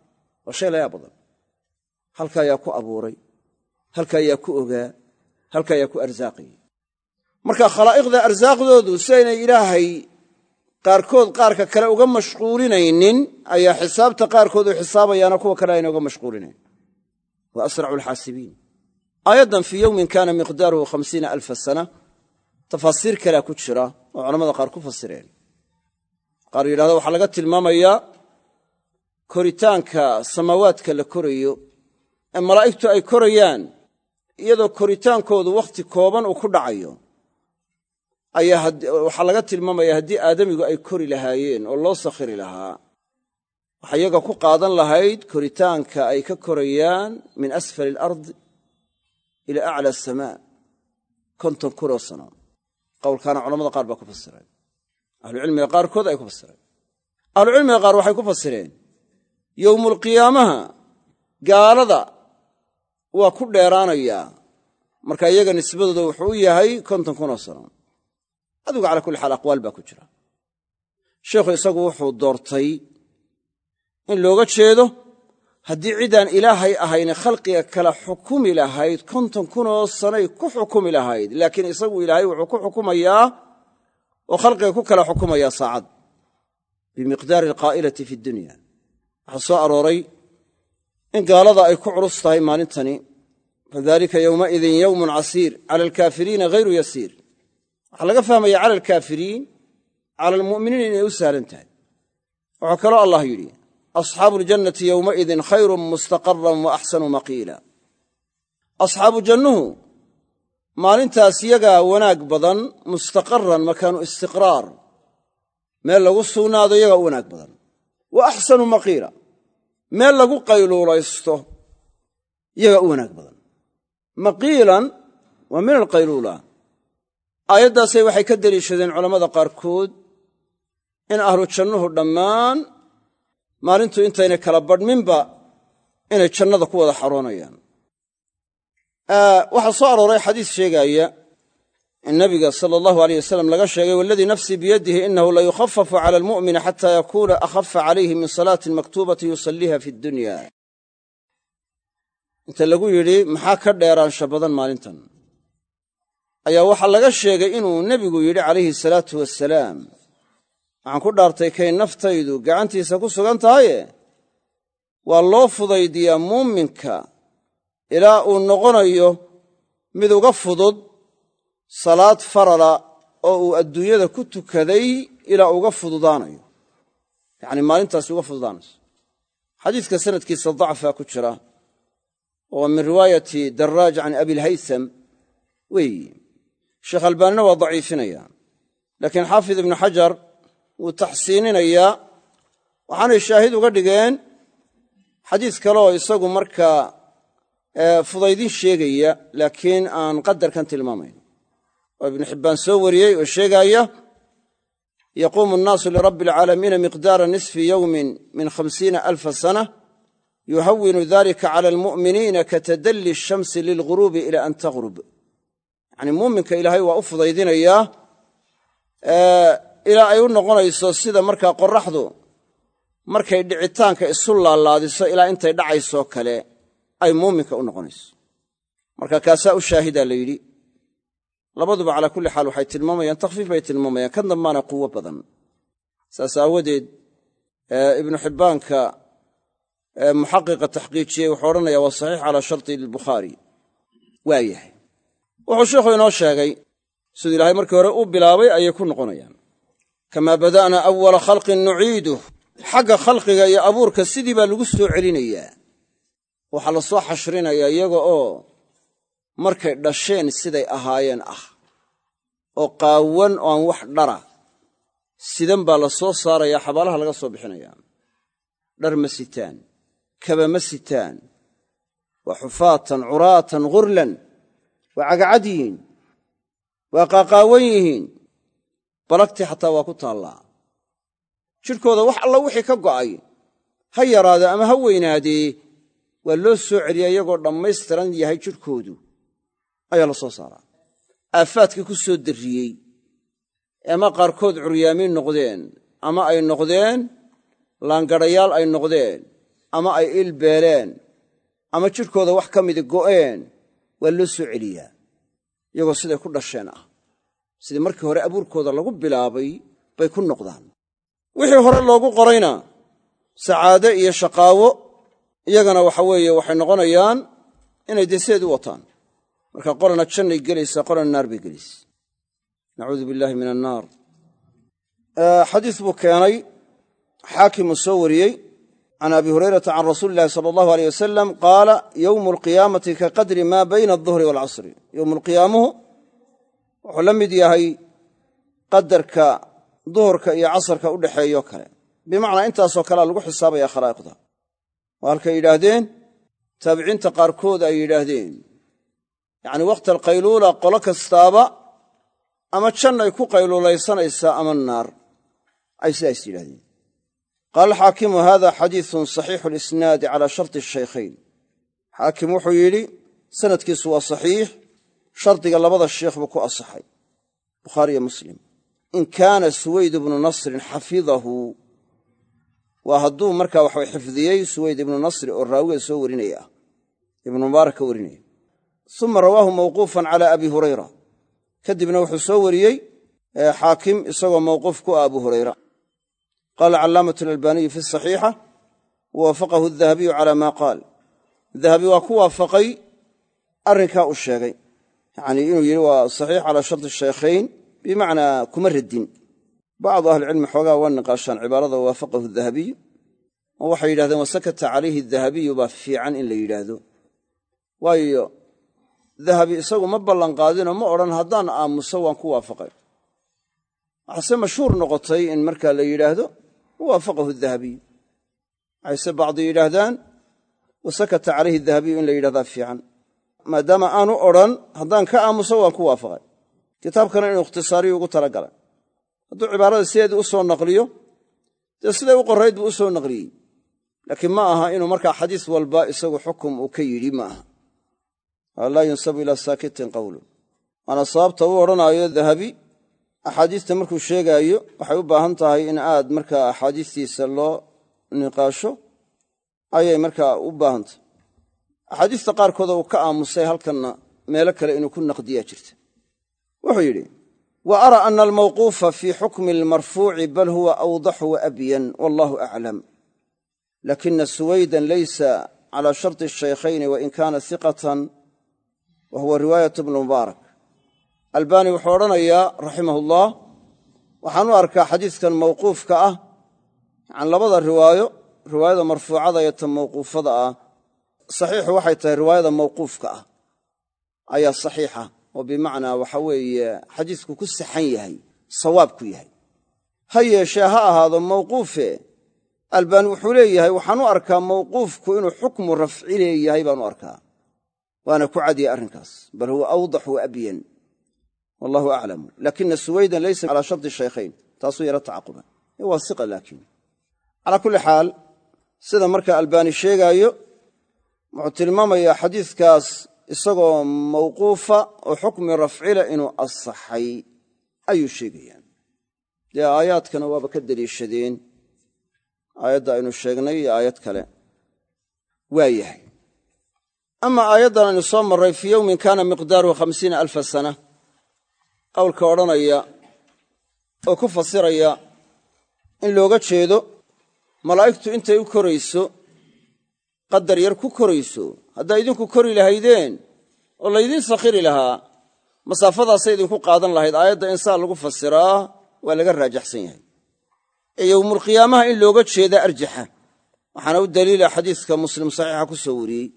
Waa shay layaab badan. Halka ayaa ku abuuray halka ayaa ku ogaa halka ayaa ku arsaaqayay marka khalaa'iqda arsaaqdoodu si aynay ilaahay qaarkood qaarka kale uga mashquulinaynin ayaa xisaabta qaarkood u xisaabayaana kuwa kale ayna uga mashquulinayn. Wa asracu alxaasibiin. Aayaddan fii yowmin kaana miqdaaruhu hamsiina alfa sana. Tafaasiir kalea ku jira oo culamada qaar ku fasireen. Qaar yidhahda waxaa laga tilmaamayaa koritaanka samaawaadka la korayo. Ee malaa'igtu ay korayaan iyadoo koritaankoodu wakhti kooban uu ku dhacayo ayaa waxaa laga tilmaamaya haddii aadamigu ay kori lahaayeen oo loo sakhiri lahaa. Waxa iyaga ku qaadan lahayd koritaanka ay ka korayaan min asfali alardi ila acla asamaa konton kunoo sano. Qowlkaana culamada qaar baa ku fasireen ahlucilmiga qaarkood ay ku fasireen ahlucilmiga qaar waxay ku fasireen yowmulqiyaamaha gaalada waa ku dheeraanayaa marka iyaga nisbadooda wuxuu u yahay konton kunoo sano. Adigu calaa kulli xaal aqwaal baa ku jira. Sheikhu isagu wuxuu doortay in looga jeedo haddii cidaan ilaahay ahayne khalqiga kala xukumi lahayd konton kunoo sanay ku xukumi lahayd. Laakiin isagu ilaahay wuxuu ku xukumayaa oo khalqiga ku kala xukumayaa saacad. Bimiqdaari alqaa'ilati fi dunya. Waxaa soo arooray in gaalada ay ku culus tahay maalintani fadalika yowmaidin yowmun casiir cala alkaafiriina hayru yasiir. Waxaa laga fahmaya cala alkaafiriin cala almu'miniin inay u sahlan tahay. Wuxuu kaloo allah yidhi asxaabu ljannati yowmaidin khayrun mustaqaran wa axsanu maqiila. Asxaabu jannuhu maalintaas yagaa wanaag badan mustaqaran makaanu istiqraar. Meel lagu sugnaado yagaa u wanaag badan. Wa axsanu maqiila meel lagu qayluulaysto yagaa u wanaag badan. Maqiilan waa min alqayluula. Aayaddaasay waxay ka deliishadeen culammada qaarkood in ahlu jannuhu dhammaan maalintu intaynay kala badhminba inay jannada ku wada xaroonayaan. Waxaa soo arooray xadiis sheegaaya in nabiga sala allahu aleyh wasalam laga sheegay waladii nafsii biyadihi inahu la yukhafafu cala almu'mini xata yakuuna akhafa calayhi min salaatin maktuubati yusalliiha fi dunya. Inta lagu yidhi maxaa ka dheeraansha badan maalintan? Ayaa waxaa laga sheegay inuu nebigu yidhi calayhi salaatu wasalaam waxaan ku dhaartay kay naftaydu gacantiisa ku sugan tahaye waa loo fudaydiyaa muuminka. Ilaa uu noqonayo mid uga fudud salaad farala oo uu adduunyada ku tukaday ilaa uga fududaanayo. Yacni maalintaasi uga fududaanayso. Xadiiska sanadkiisa dacfaa ku jira oo min riwaayati daraaj can abilhaysam weeyi sheekh albaanina waa daciifinaya. Laakiin xaafid ibnu xajar wuu taxsiininayaa waxaanay shaahid uga dhigeen xadiis kale oo isagu markaa fudaydin sheegaya laakiin aan qadarkan tilmaamayn oo ibnu xibbaan soo wariyey oo sheegaaya yaquumu annaasu lirabbi alcaalamiina miqdaara nisfi yowmin min khamsiina alfa sana yuhawinu dalika cala almu'miniina katadalli ashamsi lilghuruubi ila an taghrub yacni muuminka ilaahay waa u fudaydinayaa ilaa ay u noqonayso sida markaa qoraxdu markay dhicitaanka isu laalaadiso ilaa intay dhacaysoo kale ay muuminka u noqonayso. Marka kaasaa u shaahidaa la yidhi labaduba calaa kulli xaal waxay tilmaamayaan takhfiif bay tilmaamayaan. Kan dambaana quwo badan. Saas aawadeed ibnu xibbaanka muxaqiqa taxqiijiyey wuxuu odhanaya waa saxiix calaa sharti lbukhaari waa yahay. Wuxuu sheikhu inoo sheegay siduu ilaahay markii hore u bilaabay ayay ku noqonayaan. Kamaa bada'na awala khalqin nuciiduh xagga khalqiga iyo abuurka sidii baa lagu soo celinayaa. Waxaa la soo xashrinayaa iyaga oo markay dhasheen siday ahaayeen ah oo qaawan oo aan wax dhara. Sidan baa la soo saarayaa xabaalaha laga soo bixinayaa. Dhar ma sitaan kaba ma sitaan waa xufaatan curaatan ghurlan waa cagacad yihiin waa qaaqaawan yihiin. Balagtii xataa waa ku taallaa. Jidhkooda wax alla wixii ka go'ay ha yaraade ama ha weynaadee waa loo soo celiyaa iyagoo dhammaystiran yahay jidhkoodu. Ayaa la soo saaraa aafaadkii ku soo darriyey ama qaarkood curyaamiin noqdeen ama ay noqdeen laangadhayaal ay noqdeen ama ay ilbeeleen ama jidhkooda wax ka midi go'een waa loo soo celiyaa iyagoo siday ku dhasheen ah. Sidii markii hore abuurkooda lagu bilaabay bay ku noqdaan. Wixii hore loogu qorayna sacaade iyo shaqaawo iyagana waxa weeye waxay noqonayaan inay dee sideed u wataan marka qolana jannay gelaysaa qolana naar bay gelaysa nacuudu billahi min annaar xadiis buu keenay xaakimuu soo wariyey can abi hurayrata can rasuuli illahi sala allahu aleyh wasalam qaala yowmu alqiyaamati ka qadri maa bayna alduhri waalcasri yowmu alqiyaamuhu wuxuu la mid yahay qadarka duhurka iyo casarka u dhexeeyo kale. Bimacnaa intaasoo kalea lagu xisaabaya khalaa'iqda. Waa halkay yidhaahdeen taabiciinta qaarkood ay yidhaahdeen yacni waqti alqayluula qolo kastaaba ama jannay ku qayluulaysanaysaa ama naar. Ay sidaas yidhahdeen qaala alxaakimu hada xadiisun saxiixu lisnaadi calaa sharti shaykhayn. Xaakim wuxuu yidhi sanadkiisu waa saxiix shardiga labada sheikh buu ku asaxay bukhaariyo muslim. In kaana suwayd ibnu nasrin xafidahu. Waa hadduu markaa waxa xifdiyey suwayd ibnu nasri oo raawiga soo warinaya. Ibnu mubaarak ka warinaya uma rawaahu mawquufan cala abi hurayra. Kadibna wuxuu soo wariyey xaakim isagoo mawquuf ku ah abu hurayra. Qaala calaamatu alalbaniyu fi saxiixa wawaafaqahu adahabiyu cala maa qaal. Dahabi waa ku waafaqay arrinkaa uu sheegay. Yacnii inuu yidhi waa saxiix calaa sharti shaykhayn bimacnaa kuma radin bacdu ahlicilmi xoogaa waa niqaashaan cibaarada waafaqahu dahabiyu oo waxay yidhahdeen wasakata calayhi dahabiyu baa fiican in la yidhaahdo. Waayo dahabi isagu ma ballanqaadinoo ma odhan haddaan aamuso waan ku waafaqay. Waxaase mashhuur noqotay in markaa la yidhaahdo waafaqahu dahabiyu waxayse bacdi yidhaahdaan wasakata calayhi dahabiyu in la yidhahdaa fiican. Maadaama aanu odhan haddaan ka aamuso waan ku waafaqay. Kitaabkana inuu ikhtisaariyo ugu tala galay hadduu cibaarada sideedii u soo naqliyo dee siday u qorrayd buu u soo naqliyey. Laakiin ma aha inuu markaa xadiis walba isagu xukum uu ka yidhi ma aha laa yunsabu ilaa saakitin qawlu. Waana sababta u odhanaayo dahabi axaadiista markuu sheegaayo waxay u baahan tahay in aad markaa axaadiistiisa loo niqaasho ayay markaa u baahan tahay. Axaadiista qaarkooda uu ka aamusay halkanna meelo kale inuu ku naqdiyaa jirta. Wuxuu yidhi wa araa ana almawquufa fii xukmi almarfuuci bal huwa awdaxu wa abyan wallahu aclam lakina suwaydan laysa cala sharti shaykhayni wain kaana hiqatan wa huwa riwaayat bnu mubaarak albaani wuxuu odhanayaa raximahullah waxaan u arkaa xadiiskan mawquufka ah yan labada riwaayo riwaayada marfuucada iyo ta mawquufada ah saxiixu waxay tahay riwaayada mawquufka ah ayaa saxiixa oo bimacnaa waxa weeye xadiisku ku saxan yahay sawaab ku yahay ha yeeshee ha ahaado mawquufe albaani wuxuu leeyahay waxaan arkaa mawquufku inuu xukmu rafci leeyahay baan arkaa waana ku cadiyey arrinkaas. Bal huwa awdax wa abyan. Wallahu aclamu lakina suwaydan laysa calaa sharti shaykhayn. Taasuu yaro tacaquba waa iqa laakiin. Calaa kulli xaal sida marka albaani sheegaayo wuxuu tilmaamayaa xadiiskaas isagoo mawquufa oo xukmi rafcila inuu asaxay ayuu sheegayaa dee aayaadkana waaba ka deliishadeen. Aayadda aynu sheegnay iyo aayad kale. Waa yahay ama aayaddan aynu soo marray fii yowmin kaana miqdaaruhu khamsiina alfa sana. Qowlka odhanaya oo ku fasiraya in looga jeedo malaa'igtu intay u korayso qadar yar ku korayso haddaa idinku kori lahaydeen oo laydiin sakhiri lahaa masaafadaasay idinku qaadan lahayd. Aayadda in saa lagu fasiraa waa laga raajaxsan yahay. Ee yowmulqiyaamaha in looga jeeda arjaxa. Waxaana u daliila xadiiska muslim saxiixa ku soo wariyey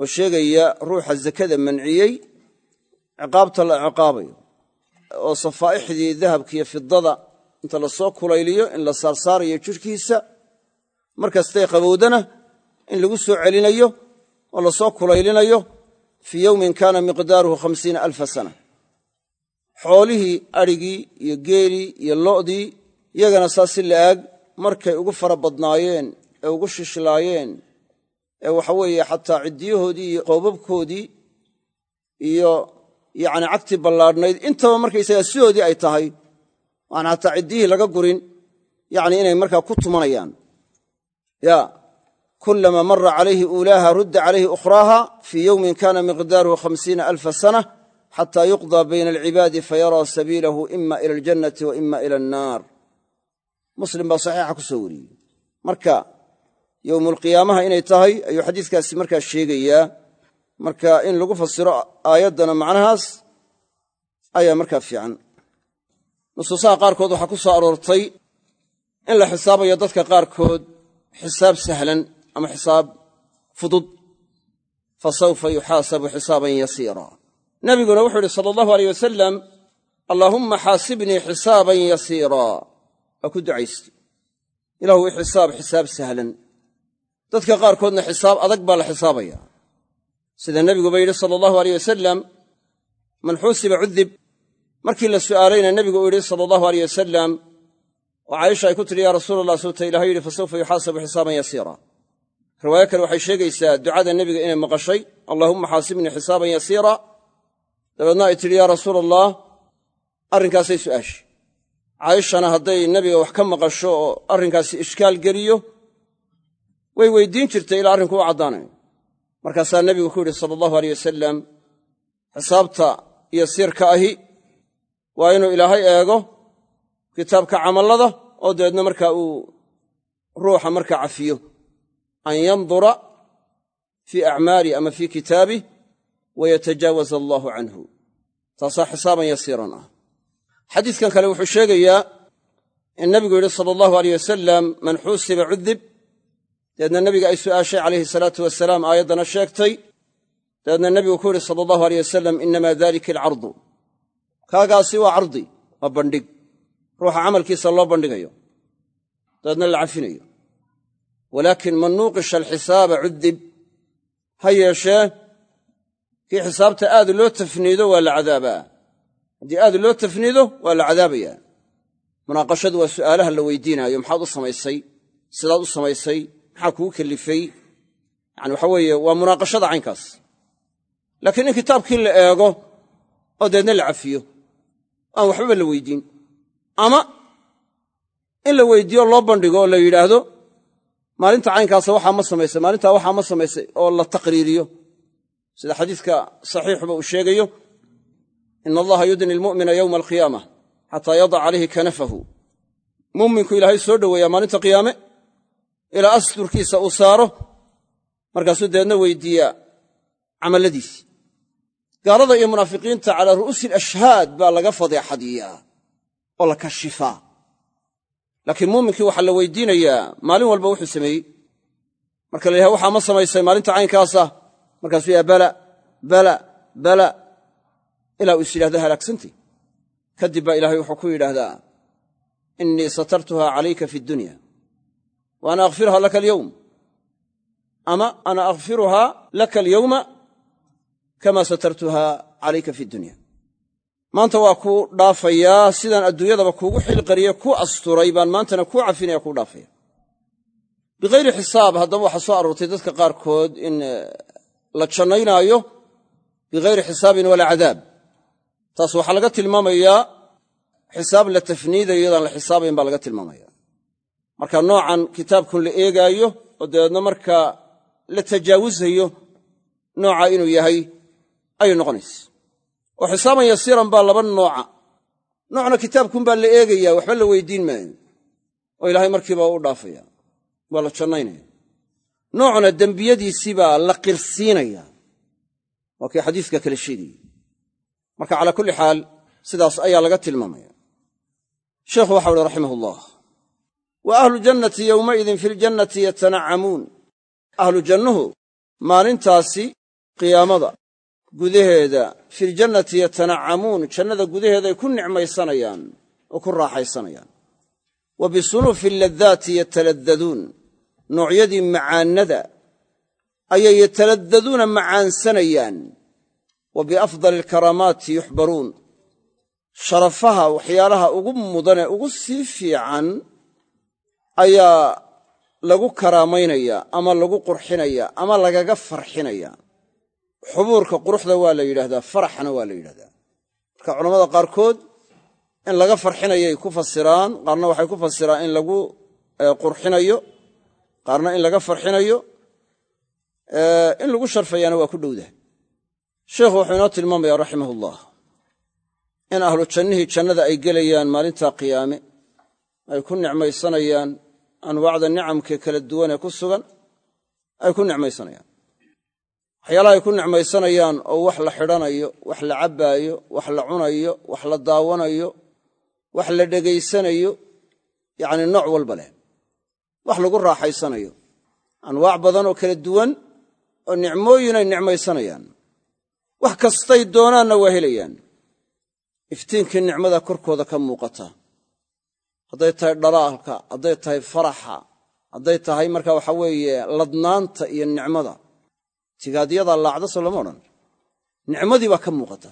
oo sheegaya ruuxa zakada manciyey ciqaabta la ciqaabayo oo safaa'ixdii dahabkiiyo fidada inta la soo kulayliyo in la saarsaarayo jidhkiisa markastay qabowdana in lagu soo celinayo oo la soo kulaylinayo fii yowmin kaana miqdaaruhu khamsiina alfa sana. Xoolihii adhigii iyo geelii iyo lo'dii iyagana saa si la'aag markay ugu fara badnaayeen ee ugu shishlaayeen ee waxaweeye xataa ciddiyahoodii iyo qoobabkoodii iyo yacni cagtii ballaadhnayd. Intaba markaysagaa sidoodii ay tahay waan xataa ciddiyihii laga gurin yacni inay markaa ku tumanayaan. Ya kulama mara calayhi uulaaha rudda calayhi ukhraaha fii yowmin kana miqdaaruhu khamsiina alfa sana xata yuqضى bayna alcibaadi fayaraa sabiilahu ima ila aljannati wa ima ila annaar. Muslim baa saxiixa ku soo wariyey. Marka yowmulqiyaamaha inay tahay ayuu xadiiskaasi markaa sheegayaa. Marka in lagu fasiro aayaddana macnahaas ayaa markaa fiican. Nusuusaha qaarkood waxaa ku soo aroortay in la xisaabayo dadka qaarkood xisaab sahlan ama xisaab fudud. Fa sawfa yuxaasabu xisaaban yasiira. Nabiguna wuxuu ihi sala allahu aleyh wasalam allaahumma xaasibnii xisaaban yasiiraa waa ku ducayste ilahu i xisaab xisaab sahlan dadka qaarkoodna xisaab adag baa la xisaabaya. Sida nebiguba yidhi sala allahu aleyh wasalam man xuusiba cudib markii la su'aalayna nebigu uu yidhi sala allahu aleyh wasalam oo caaisha ay ku tidhi yaa rasuula allah suuta ilahay yidhi fasawfa yuxaasabu xisaaban yasiira. Riwaayo kale waxay sheegaysaa ducada nebiga inay maqashay allaahumma xaasibnii xisaaban yasiira. Dabeedna ay tidhi yaa rasuula allah arrinkaasay su'aashay caayishana hadday nebiga wax ka maqasho oo arrinkaasi ishkaal geliyo way weydiin jirtay ilaa arrinku u caddaanayo markaasaa nebigu ku yidhi sala allahu aleyh wasalam xisaabta iyo siirka ahi waa inuu ilaahay eego kitaabka camallada oo dabeedna markaa uu ruuxa markaa cafiyo. An yandura fii acmaali ama fii kitaabih wayatajaawaz allaahu canhu. Taasaa xisaaban yasiiran ah. Xadiidkan kale wuxuu sheegayaa in nebigu yidhi sala allahu aleyh wasalam man xuusiba cudib dabeedna nebiga ay su'aashay calayhi salaatu wasalaam aayaddana sheegtay dabeedna nebigu ku yidhi sala allahu aleyh wasalam inama dalika alcardu. Kaagaasi waa cardi waa bandhig. Ruuxa camalkiisa loo bandhigayo dabeedna la cafinayo. Walaakin man nuuqisha alxisaaba cudib ha yeeshee kii xisaabta aad loo tafniido waa la cadaabaa. Haddii aad loo tafniido waa la cadaabayaa. Munaaqashadu waa su'aalaha la weydiinaayo maxaad u samaysay? Sidaad u samaysay maxaa kugu kellifay yani waxa weeye waa munaaqashada caynkaas. Laakiin in kitaabkii la eego oo deedna la cafiyo aan waxbaba la weydiin. Ama in la weydiiyo loo bandhigo oo la yidhaahdo maalinta caynkaasa waxaa ma samaysay maalintaa waxaa ma samaysay oo la taqriiriyo. Sida xadiiska saxiixuba uu sheegayo ina allaha yudni almu'mina yowma alqiyaama xataa yadac calayhi kanafahu. Muminku ilaahay soo dhoweeyaa maalinta qiyaame ilaa asturkiisa uu saaro markaasuu dabeedna weydiiyaa camalladiisii gaalada iyo munaafiqiinta calaa ru'uusi alashhaad baa laga fadeexadiyaa oo la kashifaa. Laakiin muuminkii waxaa la weydiinayaa maalin walba wuxuu sameeyey. Marka la yidhaha waxaa ma samaysay maalinta caynkaasa? Markaasuu yaha bala bala bala. Ilaa uu is yidhahdo halaagsantay. Kadib baa ilaahay wuxuu ku yidhaahdaa innii satartuha calayka fi dunya wa ana akhfiruha laka alyowm ama ana akhfiruhaa laka alyowma kama satartuha calayka fi dunya. Maanta waa kuu dhaafayaa sidaan adduunyadaba kuugu xilqariye ku asturay baan maantana kuu cafinaya kuu dhaafaya. Bighayri xisaab haddaba waxaa soo aroortay dadka qaarkood in la jannaynaayo bighayri xisaabin walaa cadaab. Taas waxaa laga tilmaamayaa xisaab la tafniidayo iyadaan la xisaabayn baa laga tilmaamaya marka noocan kitaabkun la eegaayo oo dabeedna markaa la tajaawusayo nooca inuu yahay ayay noqonaysa oo xisaaban yasiiran baa laba nooca. Noocna kitaabkunbaa la eegaya waxba la weydiin maayo. Oo ilaahay markiiba u dhaafaya. Waa la jannaynaya noocna dembiyadiisii baa la qirsiinaya. Waa kii xadiiska kale sheegayey marka calaa kulli xaal sidaas ayaa laga tilmaamaya. Sheekhu waxau uhi raximah wa ahlu jannati yowmaidin fi ljannati yatanacamuun ahlu jannuhu maalintaasi qiyaamada gudaheeda filjannati yatanacamuun jannada gudaheeday ku nicmaysanayaan oo ku raaxaysanayaan. Wa bisunufi ladaati yataladaduun noocyadii macaannada ayay yataladaduuna macaansanayaan. Wa biafdali alkaraamaati yuxbaruun. Sharafaha waxyaalaha ugu mudane ugu sii fiican ayaa lagu karaamaynaya ama lagu qurxinaya ama lagaga farxinaya xubuurka quruxda waa la yidhahdaa faraxna waa la yidhahdaa marka culamada qaarkood in laga farxinayay ku fasiraan qaarna waxay ku fasiraan in lagu qurxinayo qaarna in laga farxinayo in lagu sharfayaana waa ku dhowdahay sheikhu wuxuu inoo tilmaamaya raximah ullah in ahlu jannihii jannada ay gelayaan maalinta qiyaame ay ku nicmaysanayaan anwaacda nicamkee kala duwan ee ku sugan ay ku nicmaysanayaan. Waxyaalaha ay ku nicmaysanayaan oo wax la xidhanayo wax la cabbaayo wax la cunayo wax la daawanayo wax la dhegaysanayo yacni nooc walba leh. Wax lagu raaxaysanayo. Anwaac badan oo kala duwan oo nicmooyin ay nicmaysanayaan. Wax kastay doonaanna waa helayaan. Iftiinkii nicmada korkooda ka muuqata hadday tahay dhalaalka hadday tahay faraxa hadday tahay marka waxa weeye ladnaanta iyo nicmada. Tigaadyadaa laacda soo lama odhan. Nicmadii baa ka muuqata.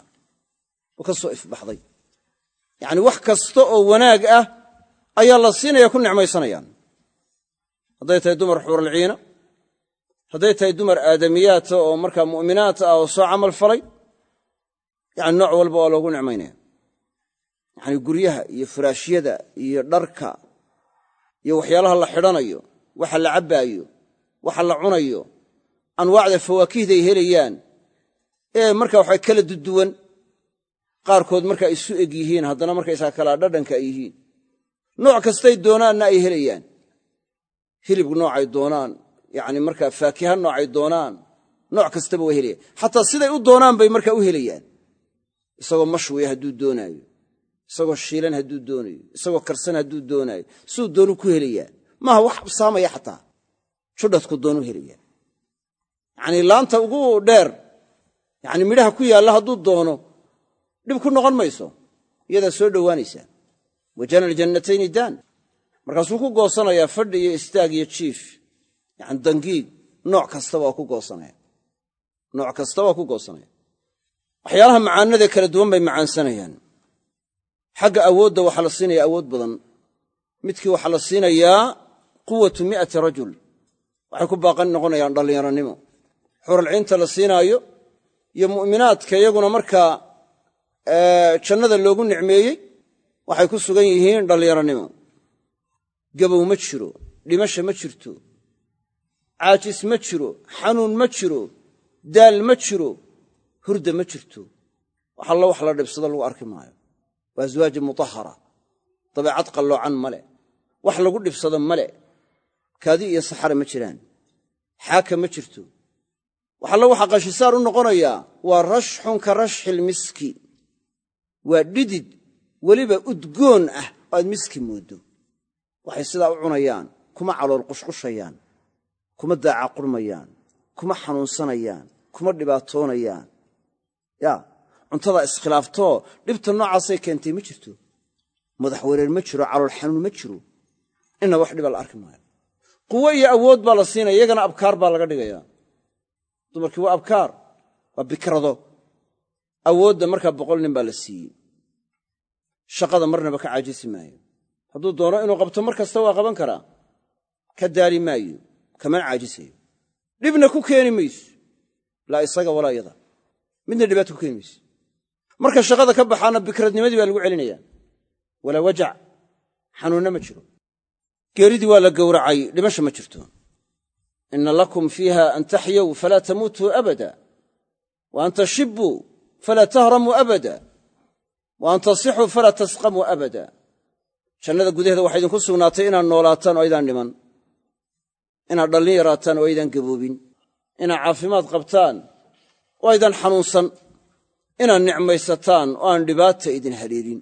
Oo ka soo ifbaxday. Yacni wax kasta oo wanaag ah ayaa la siinaya ku nicmaysanayaan. Hadday tahay dumar xuuralciina hadday tahay dumar aadamiyaata oo markaa mu'minaat ah oo soo camal falay yacni nooc walba waa loogu nicmaynaya yacni guryaha iyo furaashyada iyo dharka iyo waxyaalaha la xidhanayo waxa la cabbaayo waxa la cunayo anwaacda fawaakihday helayaan ee marka waxa kala duduwan qaarkood marka isu eg yihiin haddana markaysaa kalaa dhadhanka ay yihiin. Nooc kastay doonaanna ay helayaan. Hilib noocay doonaan yacni markaa faakiha noocay doonaan nooc kastaba way helayaan. Xataa siday u doonaan bay markaa u helayaan. Isagoo mashwiya hadduu doonaayo isagoo shiilan hadduu doonayo isagoo karsan hadduu doonaayo siduu doonu ku helayaa maaha wax saamaya xataa. Judhadku doonu helayaa yacnii laanta ugu dheer yacni midhaha ku yaalla hadduu doono dhib ku noqon mayso. Iyadaa soo dhowaanaysaa wajana aljannatayni daan. Markaasuu ku goosanayaa fadhi iyo istaag iyo jiif yacni dangiig nooc kastaba ku goosanaya nooc kasta waa ku goosanaya waxyaalaha macaanadee kala duwan bay macaansanayaan xagga awoodda waxaa la siinayaa awood badan. Midkii waxaa la siinayaa quwatu mi'ati rajul. Waxay ku baaqan noqonayaan dhallinyaranimo xuralciinta la siinaayo iyo mu'minaadka iyaguna markaa jannada loogu nicmeeyey waxay ku sugan yihiin dhallinyaranimo gabow ma jiro dhimasha ma jirto caajis ma jiro xanuun ma jiro daal ma jiro hurda ma jirto. Wax allo wax la dhibsado lagu arki maayo waa aswaaji mutahara dabeecad qalloocan male wax lagu dhibsado male kaadi iyo saxare ma jiraan. Xaaka ma jirto. Wax allo waxa qashisaar u noqonayaa waa rashxun ka rashxilmiski waa dhidid weliba udgoon ah oo aad miski mooddo. Waxay sidaa u cunayaan kuma calool qushqushayaan kuma daaca qurmayaan kuma xanuunsanayaan kuma dhibaatoonayaan. Yaa cuntadaa iskhilaaftoo dhibta noocaasay keentay ma jirto. Madax wareer ma jiro calool xanuun ma jiro. Inna wax dhiba la arki maayo. Quwo iyo awood baa la siinaya iyagana abkaar baa laga dhigayaa. Dumarkii waa abkaar waa bikrado. Awoodda markaa boqol nin baa la siiyey. Shaqada marnaba ka caajisi maayo. Hadduu doono inuu qabto mar kasta waa qaban karaa. Ka daali maayo kamana caajisayo. Dhibna ku keeni mayso. Laa isaga walaa yada. Midna dhibaato ku keeni mayso marka shaqada ka baxaana bikradnimadii baa lagu celinaya walaa wajac xanuunna ma jiro. Geeridii waa la gowracay dhimasha ma jirto. Ina lakum fiiha an taxyow falaa tamuutuu abada. Wa an tashibuu falaa tahramuu abada. Wa an tasixuu falaa tasqamuu abada. Jannada gudaheeda waxaa idinku sugnaatay inaad noolaataan oo aydaan dhiman. Inaad dhallin yaraataan oo aydaan gaboobin. Inaad caafimaad qabtaan oo aydaan xanuunsan inaad nicmaysataan oo aan dhibaata idin hadhiirin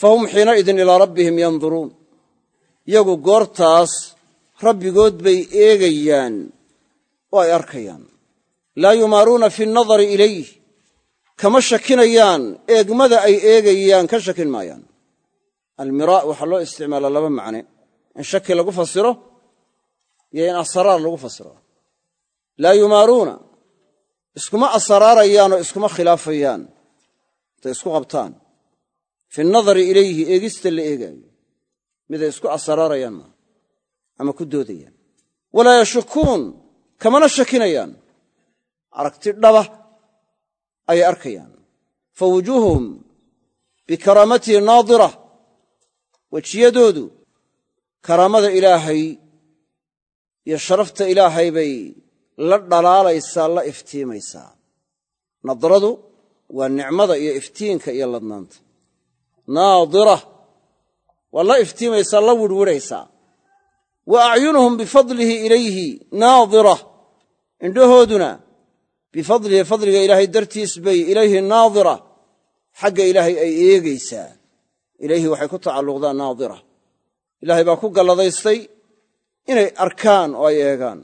fahum xiinaidin ilaa rabbihim yanduruun. Yagu goortaas rabbigood bay eegayaan oo ay arkayaan. Laa yumaaruuna fi nnadari ilayh. Kama shakinayaan eegmada ay eegayaan ka shakin maayaan. Almiraa waxaa loo isticmaalaa laba macne. In shaki lagu fasiro iyo in asraar lagu fasiro. Laa yumaaruuna iskuma asraarayaan oo iskuma khilaafayaan. Intay isku qabtaan. Fi nadari ilayhi eegista la eegaayo. Miday isku asraarayaan maaha ama ku doodayaan. Walaa yashukuun kamana shakinayaan. Aragti dhaba ayay arkayaan. Fa wujuuhuhum bikaraamatihi naadira. Wejiyadoodu karaamada ilaahay iyo sharafta ilaahay bay la dhalaalaysaa la iftiimaysaa. Nadradu waa nicmada iyo iftiinka iyo ladnaanta. Naadira waa la iftiimaysaa la wirwirhaysaa wa acyunuhum bifadlihi ilayhi naadira. Indhahooduna bifadlihi fadliga ilaahay dartiis bay ilayhi naadira. Xagga ilaahay ay eegaysaa. Ilayhi waxay ku tacalluqdaa naadira. Ilaahay baa ku galladaystay inay arkaan oo ay eegaan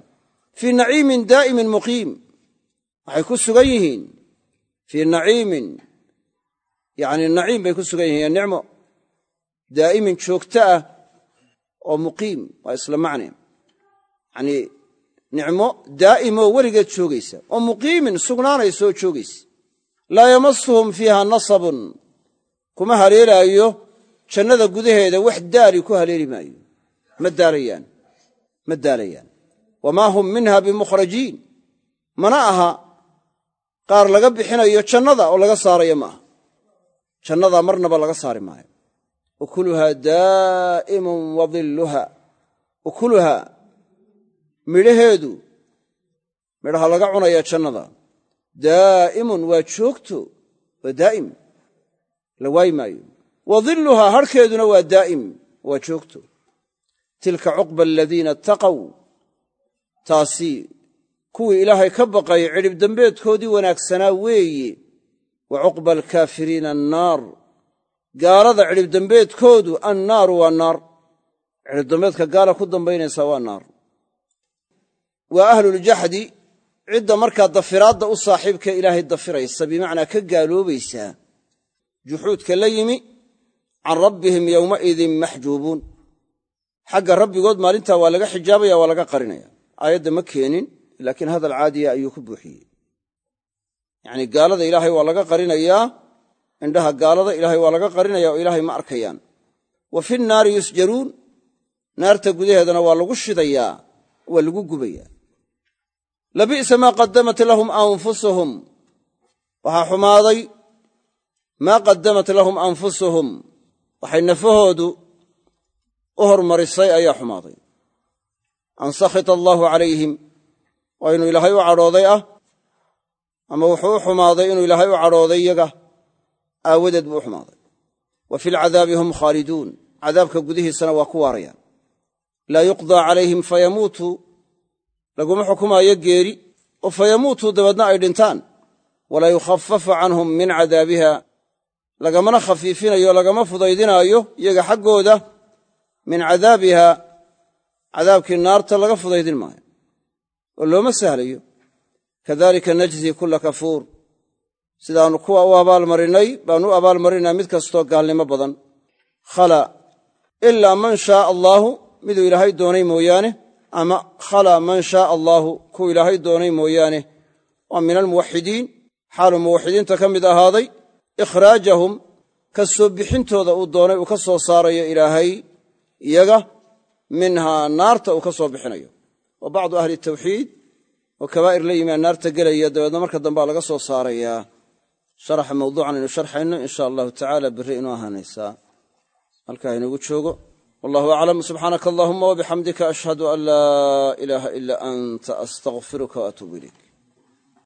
fii naciimin daa'imin muqiim. Waxay ku sugan yihiin fii naciimin yacni naciim bay ku sugan yihiin nicmo. Daa'imin joogto ah oo muqiim waa isla macne. Yacnii nicmo daa'imoo weligeed joogaysa oo muqiimin sugnaanaysa oo joogaysa. Laa yamasuhum fiiha nasabun kuma haleelaayo jannada gudaheeda wax daali ku haleeli maayo. Ma daalayaan ma daalayaan wamaa hum minha bimukhrajiin. Mana aha qaar laga bixinayo jannada oo laga saarayo ma aha jannadaa marnaba laga saari maayo. Ukuluhaa daa'imun wa dilluha ukuluhaa midhaheedu midhaha laga cunaya jannada. Daa'imun waa joogto waa daa'im. La waayi maayo. Wa dilluhaa harhkeeduna waa joogto. Tilka cuqba aladiina ittaqow taasi kuwii ilaahay ka baqay cidhib dembeedkoodii wanaagsanaa weeye wa cuqba alkaafiriina annaar. Gaalada cidhib dembeedkoodu annaaru waa naar. Cidhib dambeedka gaala ku dambaynaysaa waa naar. Waa ahluljaxdi cidda markaa dafiraadda u saaxiibka ilaahay dafiraysa bimacnaa ka gaaloobaysaa juxuudka la yimi can rabbihim yowmaidin maxjuubuun. Xagga rabbigood maalintaa waa laga xijaabaya waa laga qarinaya aayadda ma keenin laakiin hadal caadiya ayuu ku buuxiyey. Yacnii gaalada ilaahay waa laga qarinayaa indhaha gaalada ilaahay waa laga qarinaya oo ilaahay ma arkayaan. Wa fi nnaari yusjaruun naarta gudaheedana waa lagu shidayaa waa lagu gubayaa. Labi'sa maa qadamat lahum anfusuhum waxaa xumaaday maa qadamat lahum anfusuhum waxay nafahoodu u hormarisay ayaa xumaaday an sakhita allaahu calayhim waa inuu ilaahay u cadhooday ah ama wuxuu u xumaaday inuu ilaahay u cadhooday yaga aawadeed buu u xumaaday. Wa fi lcadaabi hum khaaliduun cadaabka gudihiisana waa ku waarayaan. Laa yuqdaa calayhim fayamuutuu laguma xukumaayo geeri oo fayamuutuu dabeedna ay dhintaan. Walaa yukhafafu canhum min cadaabiha lagamana khafiifinayo lagama fudaydinaayo iyaga xaggooda min cadaabiha cadaabkii naarta laga fudaydin maayo oo looma sahlayo. Kadalika najzi kulla kafuur. Sidaannu kuwa u abaalmarinnay baannu u abaalmarinaa mid kastoo gaalnimo badan. Khala. Ilaa man shaaa allaahu miduu ilaahay doonay mooyaane ama khala man shaaa allaahu kuu ilaahay doonay mooyaane. Waa min almuwaxidiin xaaluu muwaxidiinta ka mid ahaaday ikhraajahum ka soo bixintooda uu doonay uu ka soo saarayo ilaahay iyaga minhaa naarta uu ka soo bixinayo. Wa bacdu ahli tawxiid oo kabaa'ir la yimaa naarta gelaya dabeedna marka dambea laga soo saarayaa sharaxa mawduucan aynu sharxayno in sha allahu tacaala berri inuu ahaanaysaa halkaa inugu joogo. Wallahu aclam subxaanaka allahuma wabixamdika ashhadu an laa ilaaha ilaa anta astaqfiruka waatuubu ilayk